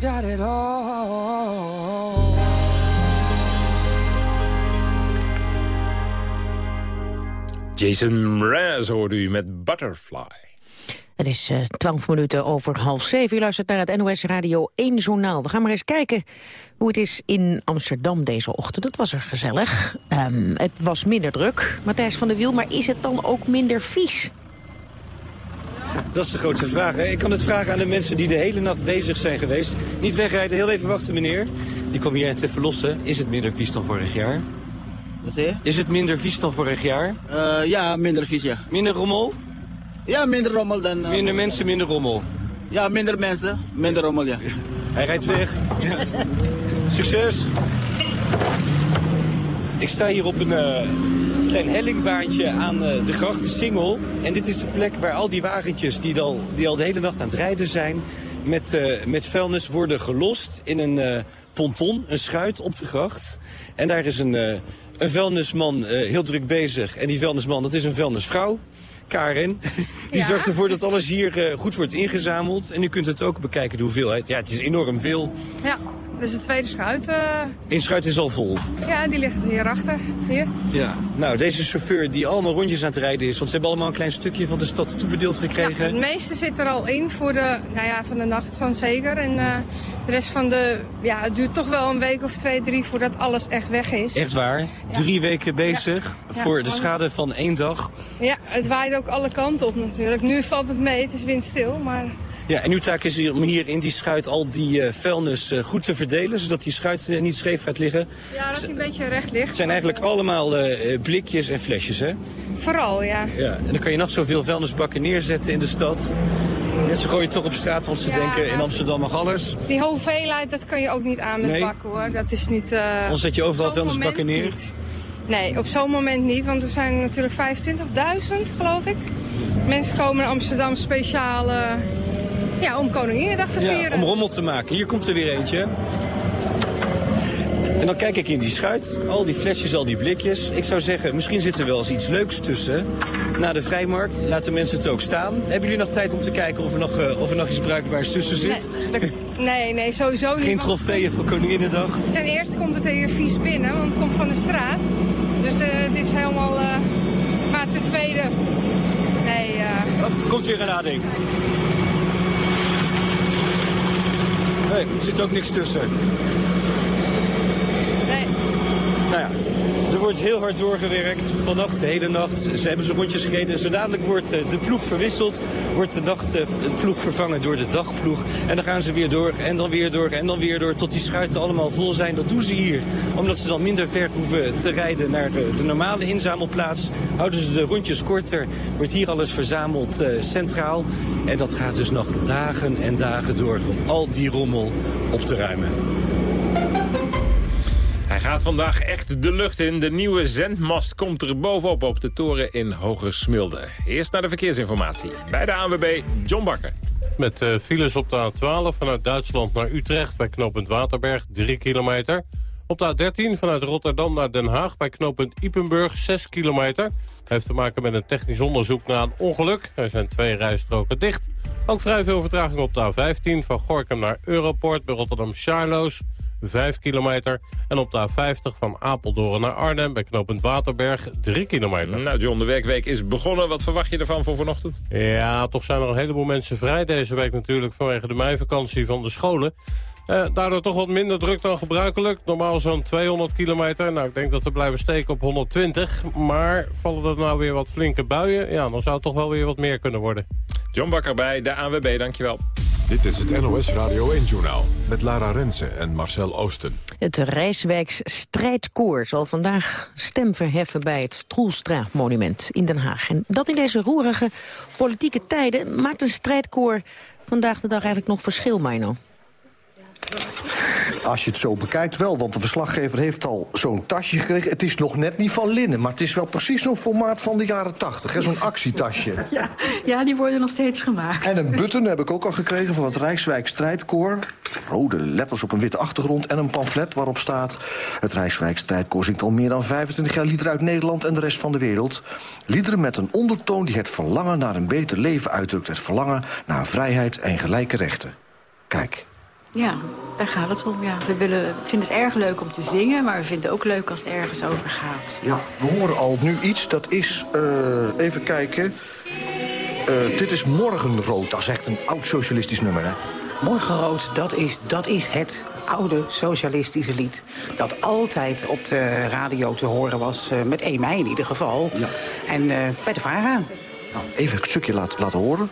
S32: You got it all.
S3: Jason Mraz hoorde u met Butterfly.
S4: Het is eh, twaalf minuten over half zeven. U luistert naar het NOS Radio 1 Journaal. We gaan maar eens kijken hoe het is in Amsterdam deze ochtend. Het was er gezellig. Ehm, het was minder druk, Matthijs van der Wiel. Maar is het dan ook minder vies?
S33: Dat is de grootste vraag. Hè? Ik kan het vragen aan de mensen die de hele nacht bezig zijn geweest. Niet wegrijden, heel even wachten meneer. Die kwam hier te verlossen. Is het minder vies dan vorig jaar?
S34: Wat zeg je?
S33: Is het minder vies dan vorig jaar?
S34: Eh, ja, minder vies, ja.
S33: Minder rommel?
S34: Ja, minder rommel dan... eh,
S33: Minder mensen, minder rommel.
S34: Ja, minder mensen, minder rommel, ja.
S33: Hij rijdt weg. Succes! Ik sta hier op een eh, klein hellingbaantje aan eh, de gracht, de Singel. En dit is de plek waar al die wagentjes die al, die al de hele nacht aan het rijden zijn... met, eh, met vuilnis worden gelost in een eh, ponton, een schuit op de gracht. En daar is een, een vuilnisman heel druk bezig. En die vuilnisman, dat is een vuilnisvrouw. Karen, die zorgt ervoor dat alles hier goed wordt ingezameld. En u kunt het ook bekijken, de hoeveelheid. Ja, het is enorm veel.
S35: Ja, dus de tweede schuit. eh,
S33: Eén schuit is al vol.
S35: ja, die ligt hierachter. Hier.
S33: Ja. Nou, deze chauffeur die allemaal rondjes aan het rijden is... want ze hebben allemaal een klein stukje van de stad toebedeeld gekregen.
S35: Het meeste zit er al in voor de, nou ja, van de nacht dan zeker. En eh, de rest van de, ja, het duurt toch wel een week of twee, drie voordat alles echt weg is.
S33: Echt waar. Drie weken bezig
S35: Ja.
S33: voor
S35: Ja,
S33: de schade van één dag.
S35: Ja, het waait ook alle kanten op natuurlijk. Nu valt het mee, het is windstil, maar
S33: Ja, en uw taak is hier om hier in die schuit al die eh, vuilnis eh, goed te verdelen... zodat die schuit eh, niet scheef gaat liggen.
S35: ja, dat hij een beetje recht ligt.
S33: Het zijn eigenlijk allemaal blikjes en flesjes, hè?
S35: Vooral, ja.
S33: Ja. En dan kan je nog zoveel vuilnisbakken neerzetten in de stad. Mensen gooien toch op straat, want ze
S35: Ja,
S33: denken in Amsterdam mag alles.
S35: Die hoeveelheid, dat kan je ook niet aan met
S33: Nee.
S35: bakken hoor. Dat is niet... eh,
S33: Dan zet je overal vuilnisbakken neer.
S35: niet. Nee, op zo'n moment niet, want er zijn natuurlijk 25.000 geloof ik. Mensen komen naar Amsterdam speciaal ja, om Koninginnedag te
S33: Ja,
S35: vieren.
S33: om rommel te maken. Hier komt er weer eentje. En dan kijk ik in die schuit, al die flesjes, al die blikjes. Ik zou zeggen, misschien zit er wel eens iets leuks tussen. Na de vrijmarkt laten mensen het ook staan. Hebben jullie nog tijd om te kijken of er nog, eh, of er nog iets bruikbaars tussen zit?
S35: Nee, nee, nee, sowieso niet.
S33: Geen trofeeën voor Koninginnedag?
S35: Ten eerste komt het hier vies binnen, want het komt van de straat. Dus eh, het is helemaal... eh, maar ten tweede... Nee,
S33: Oh, komt weer een lading. Er zit ook niks tussen. Nou er wordt heel hard doorgewerkt. Vannacht, de hele nacht. Ze hebben ze rondjes gereden. En wordt eh, de ploeg verwisseld. Wordt de nacht eh, vervangen door de dagploeg. En dan gaan ze weer door en dan weer door en dan weer door. Tot die schuiten allemaal vol zijn. Dat doen ze hier. Omdat ze dan minder ver hoeven te rijden naar de, de normale inzamelplaats. Houden ze de rondjes korter. Wordt hier alles verzameld eh, centraal. En dat gaat dus nog dagen en dagen door. Om al die rommel op te ruimen.
S3: Gaat vandaag echt de lucht in. De nieuwe zendmast komt er bovenop op de toren in Hogesmilde. Eerst naar de verkeersinformatie. Bij de ANWB, John Bakker.
S24: Met eh, files op de A12 vanuit Duitsland naar Utrecht bij knooppunt Waterberg, 3 kilometer. Op de A13 vanuit Rotterdam naar Den Haag bij knooppunt Ipenburg 6 kilometer. Heeft te maken met een technisch onderzoek na een ongeluk. Er zijn twee rijstroken dicht. Ook vrij veel vertraging op de A15 van Gorkum naar Europort bij Rotterdam Charloes. 5 kilometer. En op de A50 van Apeldoorn naar Arnhem bij knooppunt Waterberg 3 kilometer.
S3: Nou John, de werkweek is begonnen. Wat verwacht je ervan voor vanochtend?
S24: Ja, toch zijn er een heleboel mensen vrij deze week natuurlijk vanwege de meivakantie van de scholen. Eh, daardoor toch wat minder druk dan gebruikelijk. Normaal zo'n 200 kilometer. Nou, ik denk dat we blijven steken op 120. Maar vallen er nou weer wat flinke buien? Ja, dan zou het toch wel weer wat meer kunnen worden.
S3: John Bakker bij de ANWB, dankjewel.
S2: Dit is het NOS Radio 1-journaal met Lara Rensen en Marcel Oosten.
S4: Het Rijswijks strijdkoor zal vandaag stem verheffen bij het Troelstra-monument in Den Haag. En dat in deze roerige politieke tijden maakt een strijdkoor vandaag de dag eigenlijk nog verschil, Mino.
S15: Als je het zo bekijkt wel, want de verslaggever heeft al zo'n tasje gekregen. Het is nog net niet van linnen, maar het is wel precies zo'n formaat van de jaren 80. Zo'n actietasje.
S36: Ja, ja, die worden nog steeds gemaakt.
S15: En een button heb ik ook al gekregen van het Rijkswijk Strijdkoor. Rode letters op een witte achtergrond en een pamflet waarop staat... het Rijkswijk Strijdkoor zingt al meer dan 25 jaar liederen uit Nederland en de rest van de wereld. Liederen met een ondertoon die het verlangen naar een beter leven uitdrukt. Het verlangen naar vrijheid en gelijke rechten. Kijk.
S36: Ja, daar gaat het om. Ja. We willen, vinden het erg leuk om te zingen, maar we vinden het ook leuk als het ergens over gaat.
S15: Ja, we horen al nu iets, dat is, uh, even kijken... Uh, dit is Morgenrood, dat is echt een oud socialistisch nummer, hè?
S16: Morgenrood, dat is, dat is het oude socialistische lied... dat altijd op de radio te horen was, uh, met 1 mei in ieder geval. Ja. En bij de VARA.
S15: Nou, even een stukje laten, laten horen.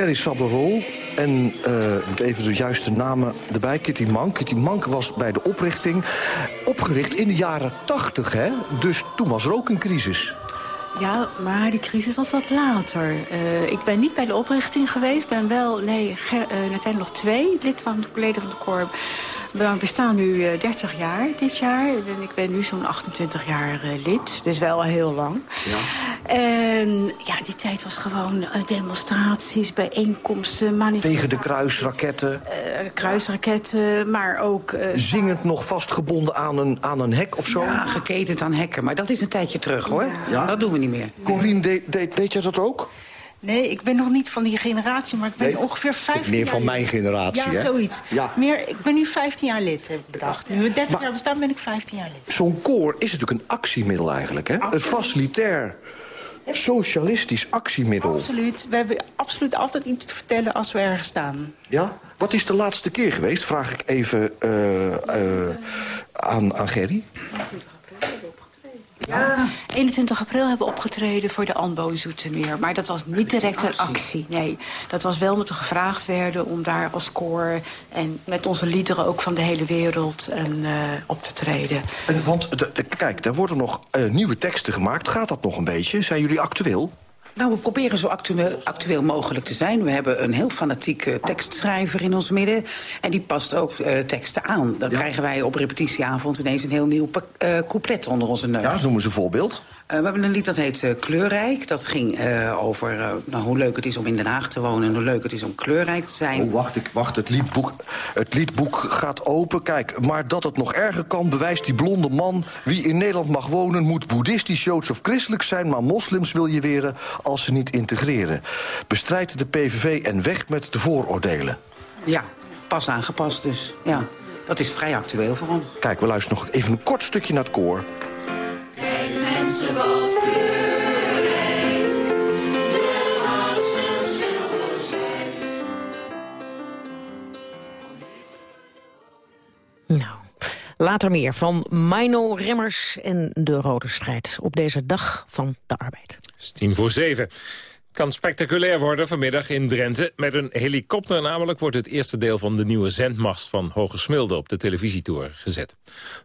S15: Gerry Sabberol. En uh, moet even de juiste namen erbij. Kitty Mank. Kitty Mank was bij de oprichting opgericht in de jaren 80. Hè? Dus toen was er ook een crisis.
S36: Ja, maar die crisis was wat later. Uh, ik ben niet bij de oprichting geweest. ben wel, nee, uh, er zijn nog twee lid van de leden van de Corp. We bestaan nu uh, 30 jaar dit jaar. En ik ben nu zo'n 28 jaar lid. Dus wel heel lang. Ja. En ja, die tijd was gewoon demonstraties, bijeenkomsten, manifestaties.
S15: Tegen de kruisraketten.
S36: kruisraketten, maar ook...
S15: Zingend nog vastgebonden aan een, aan een hek of zo?
S16: Ja, geketend aan hekken. Maar dat is een tijdje terug, hoor. Ja. Dat doen we niet meer.
S15: Corine, deed, deed, deed jij dat ook?
S36: Nee, ik ben nog niet van die generatie, maar ik ben nee, ongeveer 15
S15: meer van mijn generatie,
S36: ja,
S15: hè?
S36: zoiets. Ja. Meer, ik ben nu 15 jaar lid, heb ik bedacht. Nu we 30 maar, jaar bestaan, ben ik 15 jaar lid.
S15: Zo'n koor is natuurlijk een actiemiddel eigenlijk, hè? Absoluut. Het facilitair socialistisch actiemiddel.
S36: Absoluut. We hebben absoluut altijd iets te vertellen als we ergens staan.
S15: Ja? Wat is de laatste keer geweest? Vraag ik even uh, uh, aan, aan Gerry.
S36: Ja. 21 april hebben we opgetreden voor de ANBO Zoetermeer. Maar dat was niet direct een actie. Nee, dat was wel omdat we gevraagd werden om daar als koor... en met onze liederen ook van de hele wereld en, uh, op te treden.
S15: En, want, kijk, daar worden nog uh, nieuwe teksten gemaakt. Gaat dat nog een beetje? Zijn jullie actueel?
S16: Nou, we proberen zo actueel, actueel, mogelijk te zijn. We hebben een heel fanatieke tekstschrijver in ons midden. En die past ook uh, teksten aan. Dan ja. krijgen wij op repetitieavond ineens een heel nieuw uh, couplet onder onze neus.
S15: Ja, noemen ze een voorbeeld.
S16: Uh, we hebben een lied dat heet uh, Kleurrijk. Dat ging uh, over nou, hoe leuk het is om in Den Haag te wonen... en hoe leuk het is om kleurrijk te zijn.
S15: Oh, wacht, ik, wacht het, liedboek, het liedboek gaat open. Kijk, maar dat het nog erger kan, bewijst die blonde man... wie in Nederland mag wonen, moet boeddhistisch, joods of christelijk zijn... maar moslims wil je weren als ze niet integreren. Bestrijd de PVV en weg met de vooroordelen.
S16: Ja, pas aangepast dus, ja. Dat is vrij actueel voor ons.
S15: Kijk, we luisteren nog even een kort stukje naar het koor.
S4: Later meer van Mino Remmers en de Rode Strijd... op deze dag van de arbeid.
S3: Het is tien voor zeven. Kan spectaculair worden vanmiddag in Drenthe. Met een helikopter namelijk wordt het eerste deel van de nieuwe zendmast van Hogesmilde op de televisietoren gezet.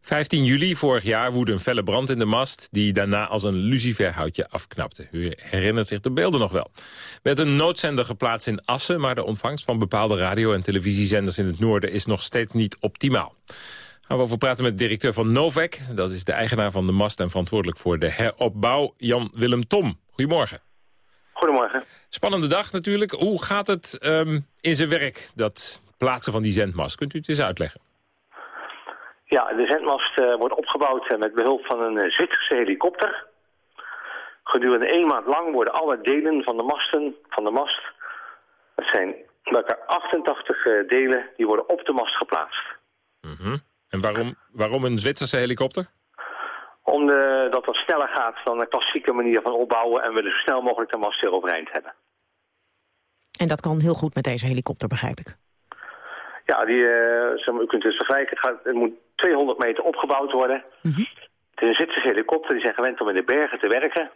S3: 15 juli vorig jaar woedde een felle brand in de mast die daarna als een luciferhoutje afknapte. U herinnert zich de beelden nog wel. Er werd een noodzender geplaatst in Assen, maar de ontvangst van bepaalde radio- en televisiezenders in het noorden is nog steeds niet optimaal. Gaan we over praten met directeur van Novec. Dat is de eigenaar van de mast en verantwoordelijk voor de heropbouw, Jan-Willem Tom. Goedemorgen.
S37: Goedemorgen.
S3: Spannende dag natuurlijk. Hoe gaat het ehm, in zijn werk, dat plaatsen van die zendmast? Kunt u het eens uitleggen?
S37: Ja, de zendmast eh, wordt opgebouwd eh, met behulp van een eh, Zwitserse helikopter. Gedurende één maand lang worden alle delen van de masten van de mast... dat zijn bij elkaar 88 delen, die worden op de mast geplaatst.
S3: Mhm. En waarom, waarom een Zwitserse helikopter?
S37: Omdat dat sneller gaat dan een klassieke manier van opbouwen... en we dus zo snel mogelijk de mast weer overeind hebben.
S4: En dat kan heel goed met deze helikopter, begrijp ik.
S37: Ja, die, uh, maar, u kunt het vergelijken. Het, gaat, het moet 200 meter opgebouwd worden.
S4: Mhm.
S37: Het is een Zwitserse helikopter. Die zijn gewend om in de bergen te werken.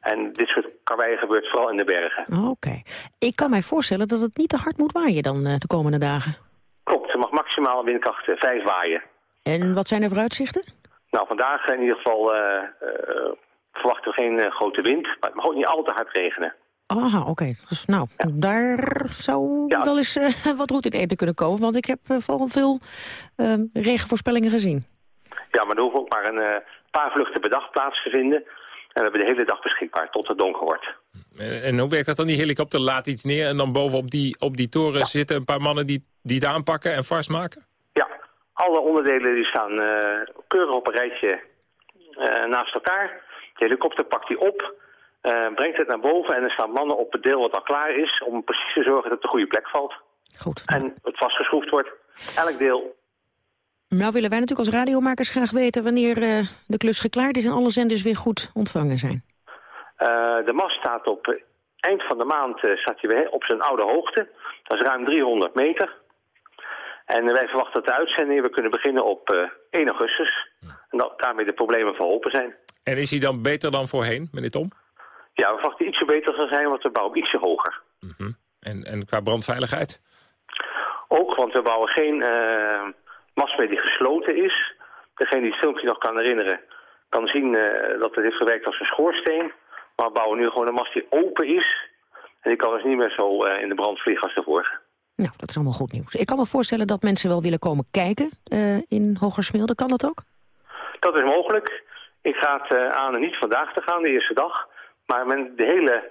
S37: En dit soort karweien gebeurt vooral in de bergen.
S4: Oké. Ik kan mij voorstellen dat het niet te hard moet waaien dan uh, de komende dagen.
S37: Klopt, ze mag maximaal windkracht 5 waaien.
S4: En wat zijn er vooruitzichten?
S37: Nou, vandaag in ieder geval uh, verwachten we geen grote wind. Maar het mag ook niet al te hard regenen.
S4: Aha, oké. Okay. Dus nou, ja. daar zou ja. wel eens uh, wat roet in eten kunnen komen. Want ik heb uh, vooral veel uh, regenvoorspellingen gezien.
S37: Ja, maar er hoeven ook maar een paar vluchten per dag plaats te vinden. En we hebben de hele dag beschikbaar tot het donker wordt.
S3: En, en hoe werkt dat dan? Die helikopter laat iets neer en dan bovenop die, op die toren ja. zitten een paar mannen die, die het aanpakken en vastmaken?
S37: Alle onderdelen die staan keurig op een rijtje naast elkaar. De helikopter pakt die op... Uh, brengt het naar boven en er staan mannen op het deel wat al klaar is... om precies te zorgen dat het de goede plek valt.
S4: Goed.
S37: En het vastgeschroefd wordt. Elk deel.
S4: Nou willen wij natuurlijk als radiomakers graag weten... wanneer uh, de klus geklaard is en alle zenders weer goed ontvangen zijn.
S37: Uh, de mast staat op eind van de maand staat hij weer op zijn oude hoogte. Dat is ruim 300 meter. En wij verwachten dat de uitzendingen we kunnen beginnen op 1 augustus. En dat daarmee de problemen verholpen zijn.
S3: En is hij dan beter dan voorheen, meneer Tom?
S37: Ja, we verwachten ietsje beter zal zijn, want we bouwen ietsje hoger.
S3: -hmm. en, en qua brandveiligheid?
S37: Ook, want we bouwen geen uh, mast meer die gesloten is. Degene die het filmpje nog kan herinneren, kan zien uh, dat het heeft gewerkt als een schoorsteen. Maar we bouwen nu gewoon een mast die open is. En die kan dus niet meer zo in de brand vliegen als tevoren.
S4: Nou, dat is allemaal goed nieuws. Ik kan me voorstellen dat mensen wel willen komen kijken in Hogersmilde. Kan dat ook?
S37: Dat is mogelijk. Ik raad aan niet vandaag te gaan, de eerste dag. Maar men de hele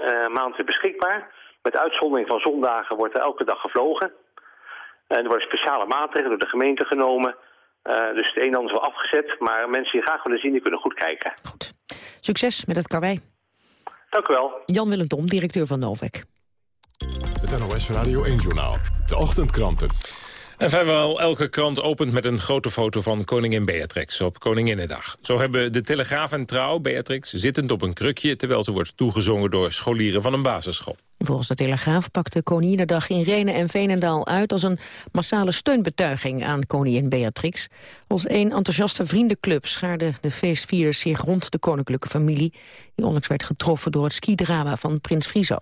S37: uh, maand weer beschikbaar. Met uitzondering van zondagen wordt er elke dag gevlogen. En er worden speciale maatregelen door de gemeente genomen. Uh, dus het een en ander is wel afgezet. Maar mensen die graag willen zien, die kunnen goed kijken.
S4: Goed. Succes met het karwei.
S37: Dank u wel.
S4: Jan-Willem Tom, directeur van Novec.
S2: Het NOS Radio 1-journaal. De ochtendkranten.
S3: En vrijwel elke krant opent met een grote foto van koningin Beatrix op Koninginnedag. Zo hebben de Telegraaf en Trouw Beatrix zittend op een krukje... terwijl ze wordt toegezongen door scholieren van een basisschool.
S4: Volgens de Telegraaf pakte Koninginnedag in Renen en Veenendaal uit... als een massale steunbetuiging aan koningin Beatrix. Als een enthousiaste vriendenclub schaarden de feestvierders zich rond de koninklijke familie... die onlangs werd getroffen door het skidrama van prins Friso.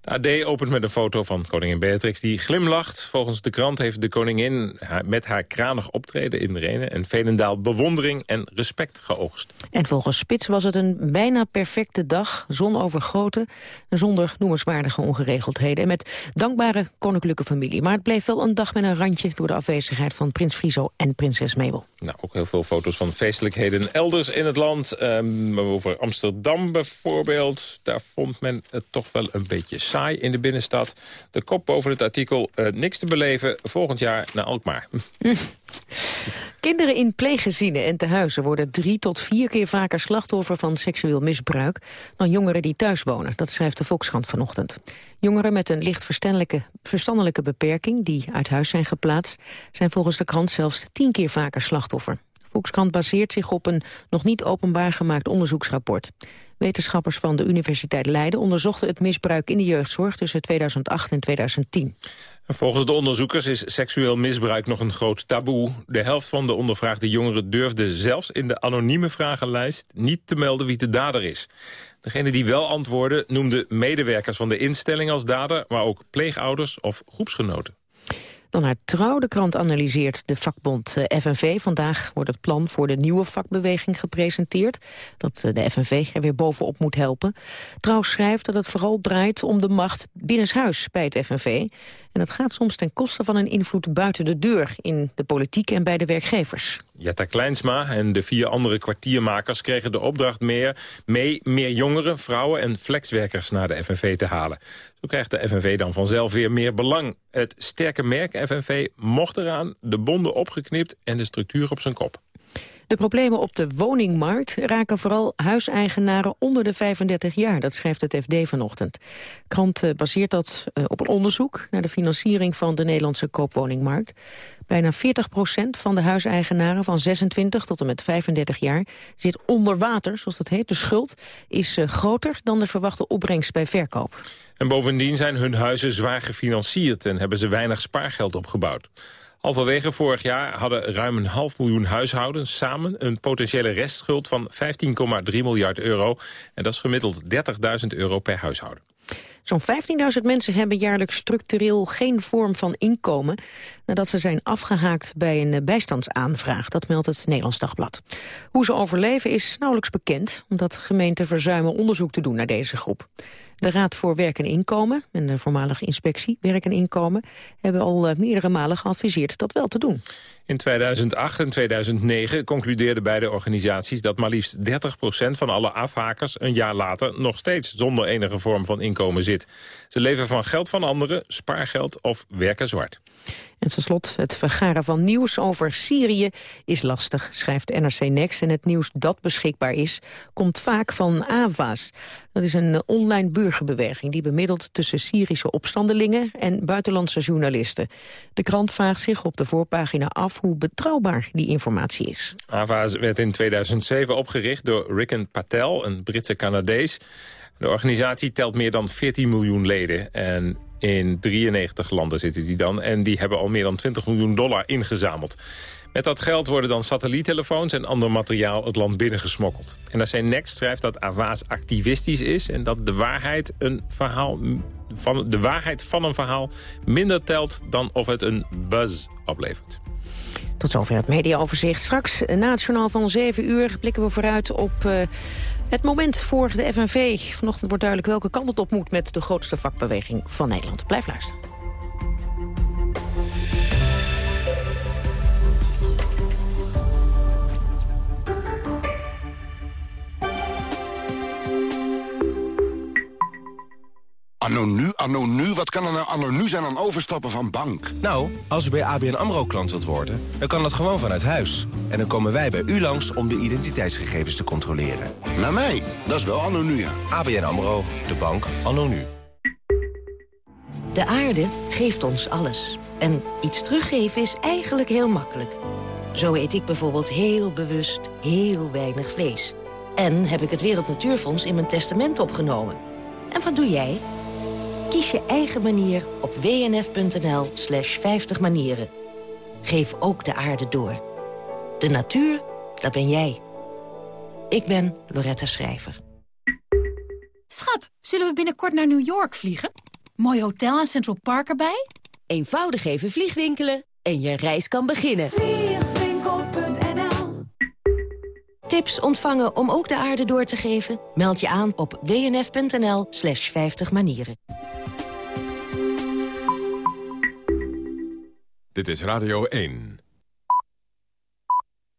S3: De AD opent met een foto van koningin Beatrix die glimlacht. Volgens de krant heeft de koningin met haar kranig optreden in Renen en Veenendaal bewondering en respect geoogst.
S4: En volgens Spits was het een bijna perfecte dag, zonovergoten... zonder noemenswaardige ongeregeldheden en met dankbare koninklijke familie. Maar het bleef wel een dag met een randje door de afwezigheid van prins Friso en prinses Mabel.
S3: Nou, ook heel veel foto's van feestelijkheden elders in het land. Um, over Amsterdam bijvoorbeeld. Daar vond men het toch wel een beetje saai in de binnenstad. De kop boven het artikel, uh, niks te beleven, volgend jaar naar Alkmaar.
S4: Kinderen in pleeggezinnen en tehuizen worden drie tot vier keer vaker slachtoffer van seksueel misbruik dan jongeren die thuis wonen. Dat schrijft de Volkskrant vanochtend. Jongeren met een licht verstandelijke, beperking die uit huis zijn geplaatst zijn volgens de krant zelfs tien keer vaker slachtoffer. Volkskrant baseert zich op een nog niet openbaar gemaakt onderzoeksrapport. Wetenschappers van de Universiteit Leiden onderzochten het misbruik in de jeugdzorg tussen 2008 en 2010.
S3: Volgens de onderzoekers is seksueel misbruik nog een groot taboe. De helft van de ondervraagde jongeren durfde zelfs in de anonieme vragenlijst niet te melden wie de dader is. Degene die wel antwoorden noemde medewerkers van de instelling als dader... maar ook pleegouders of groepsgenoten.
S4: Dan naar Trouw. De krant analyseert de vakbond eh, FNV. Vandaag wordt het plan voor de nieuwe vakbeweging gepresenteerd. Dat eh, de FNV er weer bovenop moet helpen. Trouw schrijft dat het vooral draait om de macht binnenshuis bij het FNV. En dat gaat soms ten koste van een invloed buiten de deur... in de politiek en bij de werkgevers.
S3: Jetta Kleinsma en de vier andere kwartiermakers kregen de opdracht meer, mee meer jongeren, vrouwen en flexwerkers naar de FNV te halen. Zo krijgt de FNV dan vanzelf weer meer belang. Het sterke merk FNV mocht eraan, de bonden opgeknipt en de structuur op zijn kop.
S4: De problemen op de woningmarkt raken vooral huiseigenaren onder de 35 jaar. Dat schrijft het FD vanochtend. krant eh, baseert dat eh, op een onderzoek naar de financiering van de Nederlandse koopwoningmarkt. Bijna 40% van de huiseigenaren van 26 tot en met 35 jaar zit onder water, zoals dat heet. De schuld is eh, groter dan de verwachte opbrengst bij verkoop.
S3: En bovendien zijn hun huizen zwaar gefinancierd en hebben ze weinig spaargeld opgebouwd. Halverwege vorig jaar hadden ruim een half miljoen huishoudens samen een potentiële restschuld van 15,3 miljard euro. En dat is gemiddeld 30.000 euro per huishouden.
S4: Zo'n 15.000 mensen hebben jaarlijks structureel geen vorm van inkomen... nadat ze zijn afgehaakt bij een bijstandsaanvraag. Dat meldt het Nederlands Dagblad. Hoe ze overleven is nauwelijks bekend... omdat gemeenten verzuimen onderzoek te doen naar deze groep. De Raad voor Werk en Inkomen en de voormalige inspectie Werk en Inkomen... hebben al eh, meerdere malen geadviseerd dat wel te doen.
S3: In 2008 en 2009 concludeerden beide organisaties dat maar liefst 30% van alle afhakers een jaar later nog steeds zonder enige vorm van inkomen zit. Ze leven van geld van anderen, spaargeld of werken zwart.
S4: En tenslotte, het vergaren van nieuws over Syrië is lastig, schrijft NRC Next. En het nieuws dat beschikbaar is, komt vaak van AVA's. Dat is een online burgerbeweging die bemiddelt tussen Syrische opstandelingen en buitenlandse journalisten. De krant vraagt zich op de voorpagina af hoe betrouwbaar die informatie is.
S3: AVA's werd in 2007 opgericht door Ricken Patel, een Britse Canadees. De organisatie telt meer dan 14 miljoen leden en in 93 landen zitten die dan. En die hebben al meer dan 20 miljoen dollar ingezameld. Met dat geld worden dan satelliettelefoons en ander materiaal het land binnengesmokkeld. En zijn Next schrijft dat Avaas activistisch is... en dat de waarheid, een verhaal van, de waarheid van een verhaal minder telt... dan of het een buzz oplevert.
S4: Tot zover het mediaoverzicht. Straks, na het journaal van 7 uur, blikken we vooruit op... Uh, het moment voor de FNV. Vanochtend wordt duidelijk welke kant het op moet... met de grootste vakbeweging van Nederland. Blijf luisteren.
S38: Anno nu, anno nu, wat kan er nou anno nu zijn aan overstappen van bank?
S39: Nou, als u bij ABN AMRO klant wilt worden, dan kan dat gewoon vanuit huis. En dan komen wij bij u langs om de identiteitsgegevens te controleren.
S38: Naar mij? Dat is wel anno nu, ja.
S39: ABN AMRO, de bank anno nu.
S40: De aarde geeft ons alles. En iets teruggeven is eigenlijk heel makkelijk. Zo eet ik bijvoorbeeld heel bewust heel weinig vlees. En heb ik het Wereld Natuurfonds in mijn testament opgenomen. En wat doe jij? Kies je eigen manier op wnf.nl slash 50 manieren. Geef ook de aarde door. De natuur, dat ben jij. Ik ben Loretta Schrijver.
S41: Schat, zullen we binnenkort naar New York vliegen? Mooi hotel en Central Park erbij?
S40: Eenvoudig even vliegwinkelen en je reis kan beginnen. Tips ontvangen om ook de aarde door te geven? Meld je aan op wnf.nl slash 50 manieren.
S2: Dit is Radio 1.